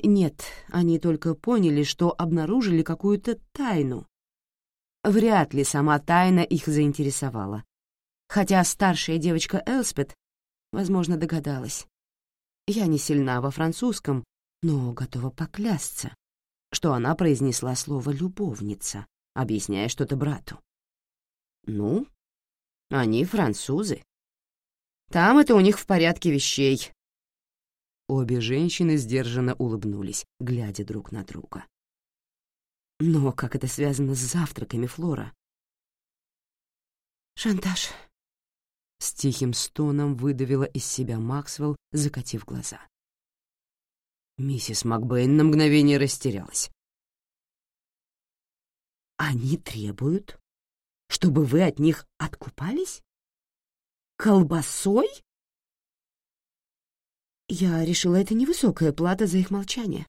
Нет, они только поняли, что обнаружили какую-то тайну. Вряд ли сама тайна их заинтересовала. Хотя старшая девочка Элспет, возможно, догадалась. Я не сильна во французском, но готова поклясться, что она произнесла слово «любовница», объясняя что-то брату. Ну, они французы. Там это у них в порядке вещей. Обе женщины сдержанно улыбнулись, глядя друг на друга. Но как это связано с завтраками, Флора? «Шантаж», — с тихим стоном выдавила из себя Максвелл, закатив глаза. Миссис Макбейн на мгновение растерялась. «Они требуют, чтобы вы от них откупались? Колбасой?» Я решила, это невысокая плата за их молчание.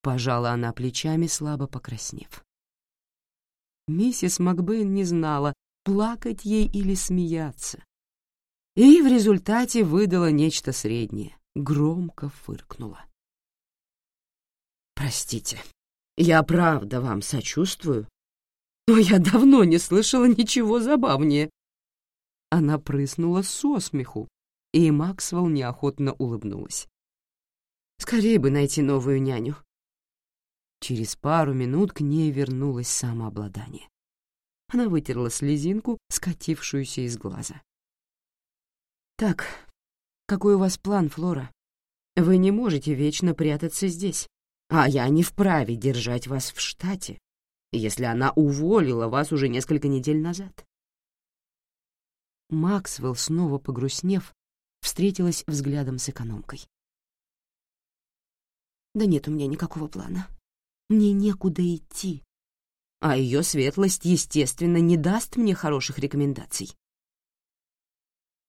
Пожала она плечами, слабо покраснев. Миссис Макбейн не знала, плакать ей или смеяться. И в результате выдала нечто среднее, громко фыркнула. «Простите, я правда вам сочувствую, но я давно не слышала ничего забавнее». Она прыснула со смеху, и Максвелл неохотно улыбнулась. «Скорее бы найти новую няню». Через пару минут к ней вернулось самообладание. Она вытерла слезинку, скатившуюся из глаза. «Так, какой у вас план, Флора? Вы не можете вечно прятаться здесь, а я не вправе держать вас в штате, если она уволила вас уже несколько недель назад». Максвелл, снова погрустнев, встретилась взглядом с экономкой. «Да нет у меня никакого плана. Мне некуда идти. А ее светлость, естественно, не даст мне хороших рекомендаций».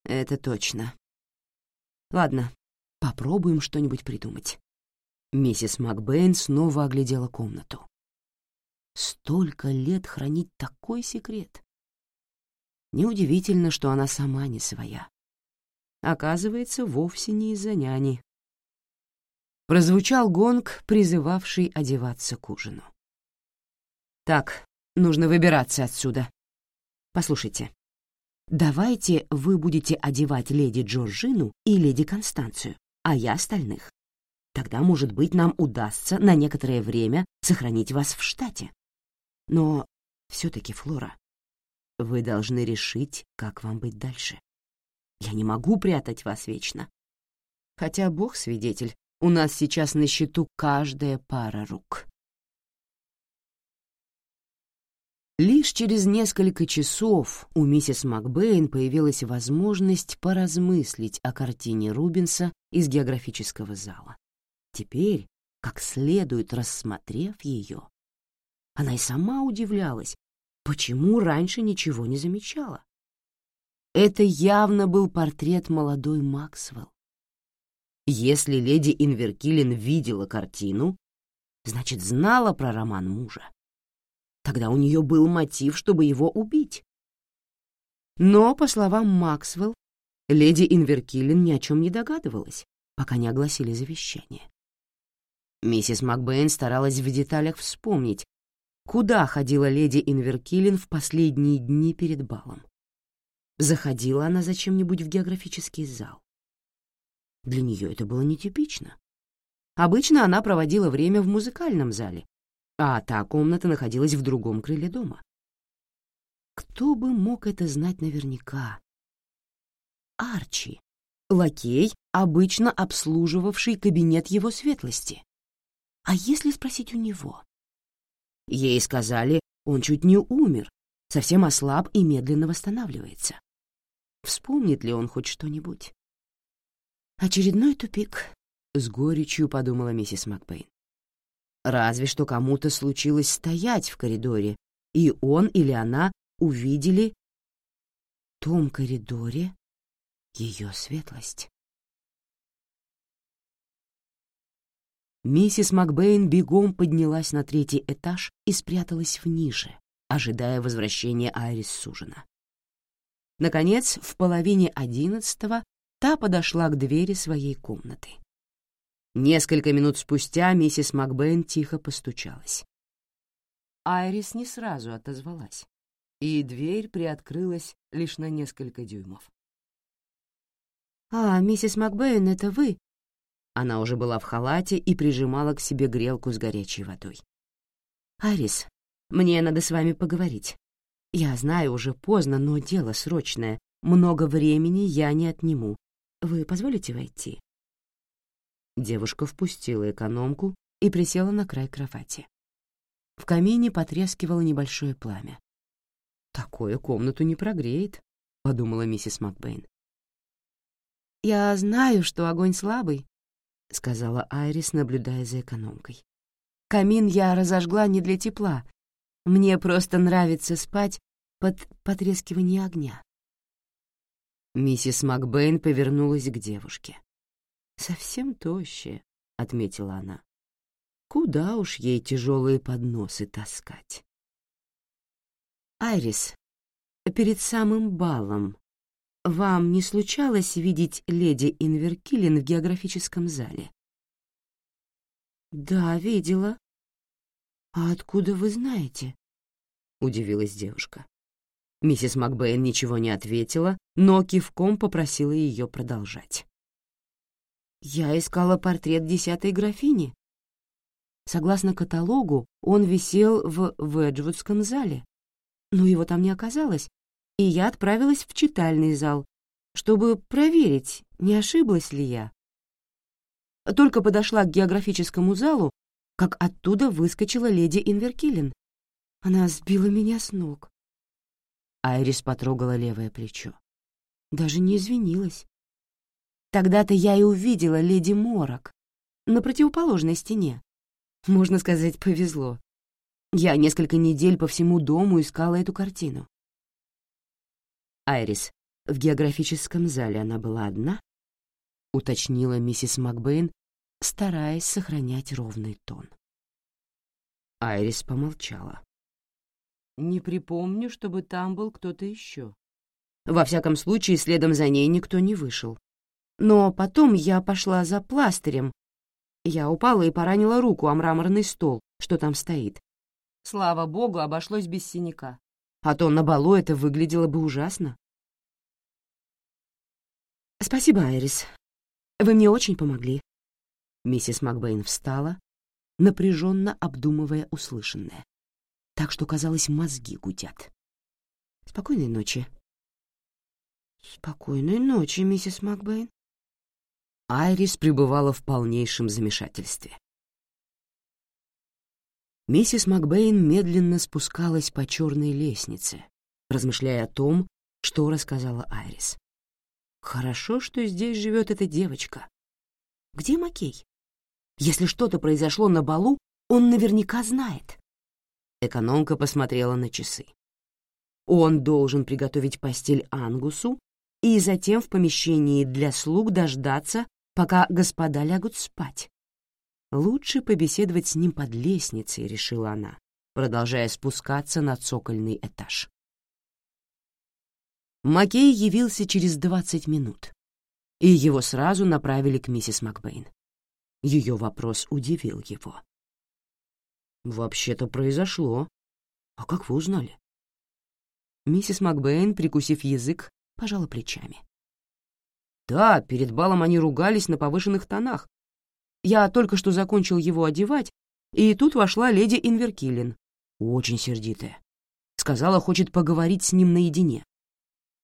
«Это точно. Ладно, попробуем что-нибудь придумать». Миссис Макбейн снова оглядела комнату. Столько лет хранить такой секрет. Неудивительно, что она сама не своя оказывается, вовсе не из-за няни. Прозвучал гонг, призывавший одеваться к ужину. «Так, нужно выбираться отсюда. Послушайте, давайте вы будете одевать леди Джорджину и леди Констанцию, а я остальных. Тогда, может быть, нам удастся на некоторое время сохранить вас в штате. Но все-таки, Флора, вы должны решить, как вам быть дальше. Я не могу прятать вас вечно. Хотя Бог свидетель, у нас сейчас на счету каждая пара рук. Лишь через несколько часов у миссис Макбейн появилась возможность поразмыслить о картине Рубенса из географического зала. Теперь, как следует рассмотрев ее, она и сама удивлялась, почему раньше ничего не замечала. Это явно был портрет молодой Максвелл. Если леди Инверкилен видела картину, значит, знала про роман мужа. Тогда у нее был мотив, чтобы его убить. Но, по словам Максвелл, леди Инверкиллин ни о чем не догадывалась, пока не огласили завещание. Миссис Макбейн старалась в деталях вспомнить, куда ходила леди Инверкиллин в последние дни перед балом. Заходила она зачем-нибудь в географический зал. Для нее это было нетипично. Обычно она проводила время в музыкальном зале, а та комната находилась в другом крыле дома. Кто бы мог это знать наверняка? Арчи, лакей, обычно обслуживавший кабинет его светлости. А если спросить у него? Ей сказали, он чуть не умер, совсем ослаб и медленно восстанавливается. Вспомнит ли он хоть что-нибудь? Очередной тупик, — с горечью подумала миссис Макбейн. Разве что кому-то случилось стоять в коридоре, и он или она увидели в том коридоре ее светлость. Миссис Макбейн бегом поднялась на третий этаж и спряталась в нише, ожидая возвращения Айрис Сужина. Наконец, в половине одиннадцатого та подошла к двери своей комнаты. Несколько минут спустя миссис Макбейн тихо постучалась. Айрис не сразу отозвалась, и дверь приоткрылась лишь на несколько дюймов. «А, миссис Макбейн, это вы?» Она уже была в халате и прижимала к себе грелку с горячей водой. «Арис, мне надо с вами поговорить. Я знаю, уже поздно, но дело срочное. Много времени я не отниму. Вы позволите войти?» Девушка впустила экономку и присела на край кровати. В камине потрескивало небольшое пламя. «Такое комнату не прогреет», — подумала миссис Макбейн. «Я знаю, что огонь слабый, — сказала Айрис, наблюдая за экономкой. «Камин я разожгла не для тепла. Мне просто нравится спать под потрескивание огня». Миссис Макбейн повернулась к девушке. «Совсем тощая», — отметила она. «Куда уж ей тяжелые подносы таскать?» «Айрис, перед самым балом вам не случалось видеть леди Инверкилин в географическом зале? Да, видела. А откуда вы знаете? Удивилась девушка. Миссис Макбейн ничего не ответила, но кивком попросила ее продолжать. Я искала портрет десятой графини. Согласно каталогу, он висел в Веджвудском зале, но его там не оказалось, и я отправилась в читальный зал, чтобы проверить, не ошиблась ли я. Только подошла к географическому залу, как оттуда выскочила леди Инверкилен. Она сбила меня с ног. Айрис потрогала левое плечо. Даже не извинилась. Тогда-то я и увидела леди Морок на противоположной стене. Можно сказать, повезло. Я несколько недель по всему дому искала эту картину. Айрис, в географическом зале она была одна? Уточнила миссис Макбейн, стараясь сохранять ровный тон. Айрис помолчала. «Не припомню, чтобы там был кто-то еще. Во всяком случае, следом за ней никто не вышел. Но потом я пошла за пластырем. Я упала и поранила руку о мраморный стол, что там стоит. Слава богу, обошлось без синяка а то на балу это выглядело бы ужасно. «Спасибо, Айрис. Вы мне очень помогли». Миссис Макбейн встала, напряженно обдумывая услышанное, так что, казалось, мозги гудят. «Спокойной ночи». «Спокойной ночи, миссис Макбейн». Айрис пребывала в полнейшем замешательстве. Миссис Макбейн медленно спускалась по черной лестнице, размышляя о том, что рассказала Айрис. Хорошо, что здесь живет эта девочка. Где Макей? Если что-то произошло на балу, он наверняка знает. Экономка посмотрела на часы. Он должен приготовить постель Ангусу и затем в помещении для слуг дождаться, пока господа лягут спать. Лучше побеседовать с ним под лестницей, решила она, продолжая спускаться на цокольный этаж. Маккей явился через двадцать минут, и его сразу направили к миссис Макбейн. Ее вопрос удивил его. «Вообще-то произошло. А как вы узнали?» Миссис Макбейн, прикусив язык, пожала плечами. «Да, перед балом они ругались на повышенных тонах, я только что закончил его одевать, и тут вошла леди Инверкиллин, очень сердитая. Сказала, хочет поговорить с ним наедине.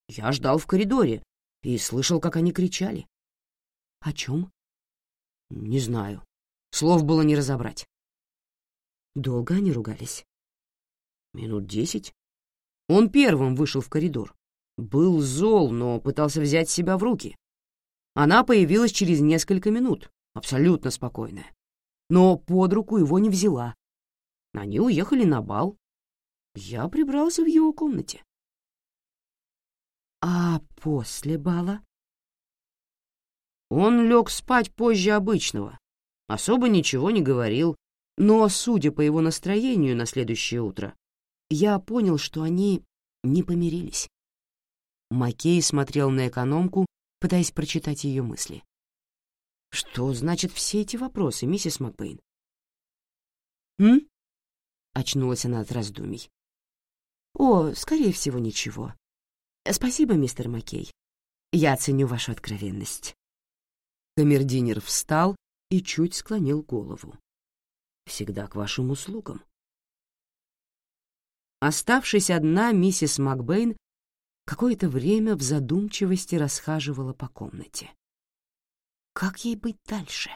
Я ждал в коридоре и слышал, как они кричали. О чем? Не знаю. Слов было не разобрать. Долго они ругались? Минут десять. Он первым вышел в коридор. Был зол, но пытался взять себя в руки. Она появилась через несколько минут, абсолютно спокойная. Но под руку его не взяла. Они уехали на бал. Я прибрался в его комнате. А после бала? Он лег спать позже обычного, особо ничего не говорил, но, судя по его настроению на следующее утро, я понял, что они не помирились. Маккей смотрел на экономку, пытаясь прочитать ее мысли. Что значит все эти вопросы, миссис Макбейн? «М?» — очнулась она от раздумий. «О, скорее всего, ничего. Спасибо, мистер Маккей. Я ценю вашу откровенность». Камердинер встал и чуть склонил голову. «Всегда к вашим услугам». Оставшись одна, миссис Макбейн какое-то время в задумчивости расхаживала по комнате. Как ей быть дальше?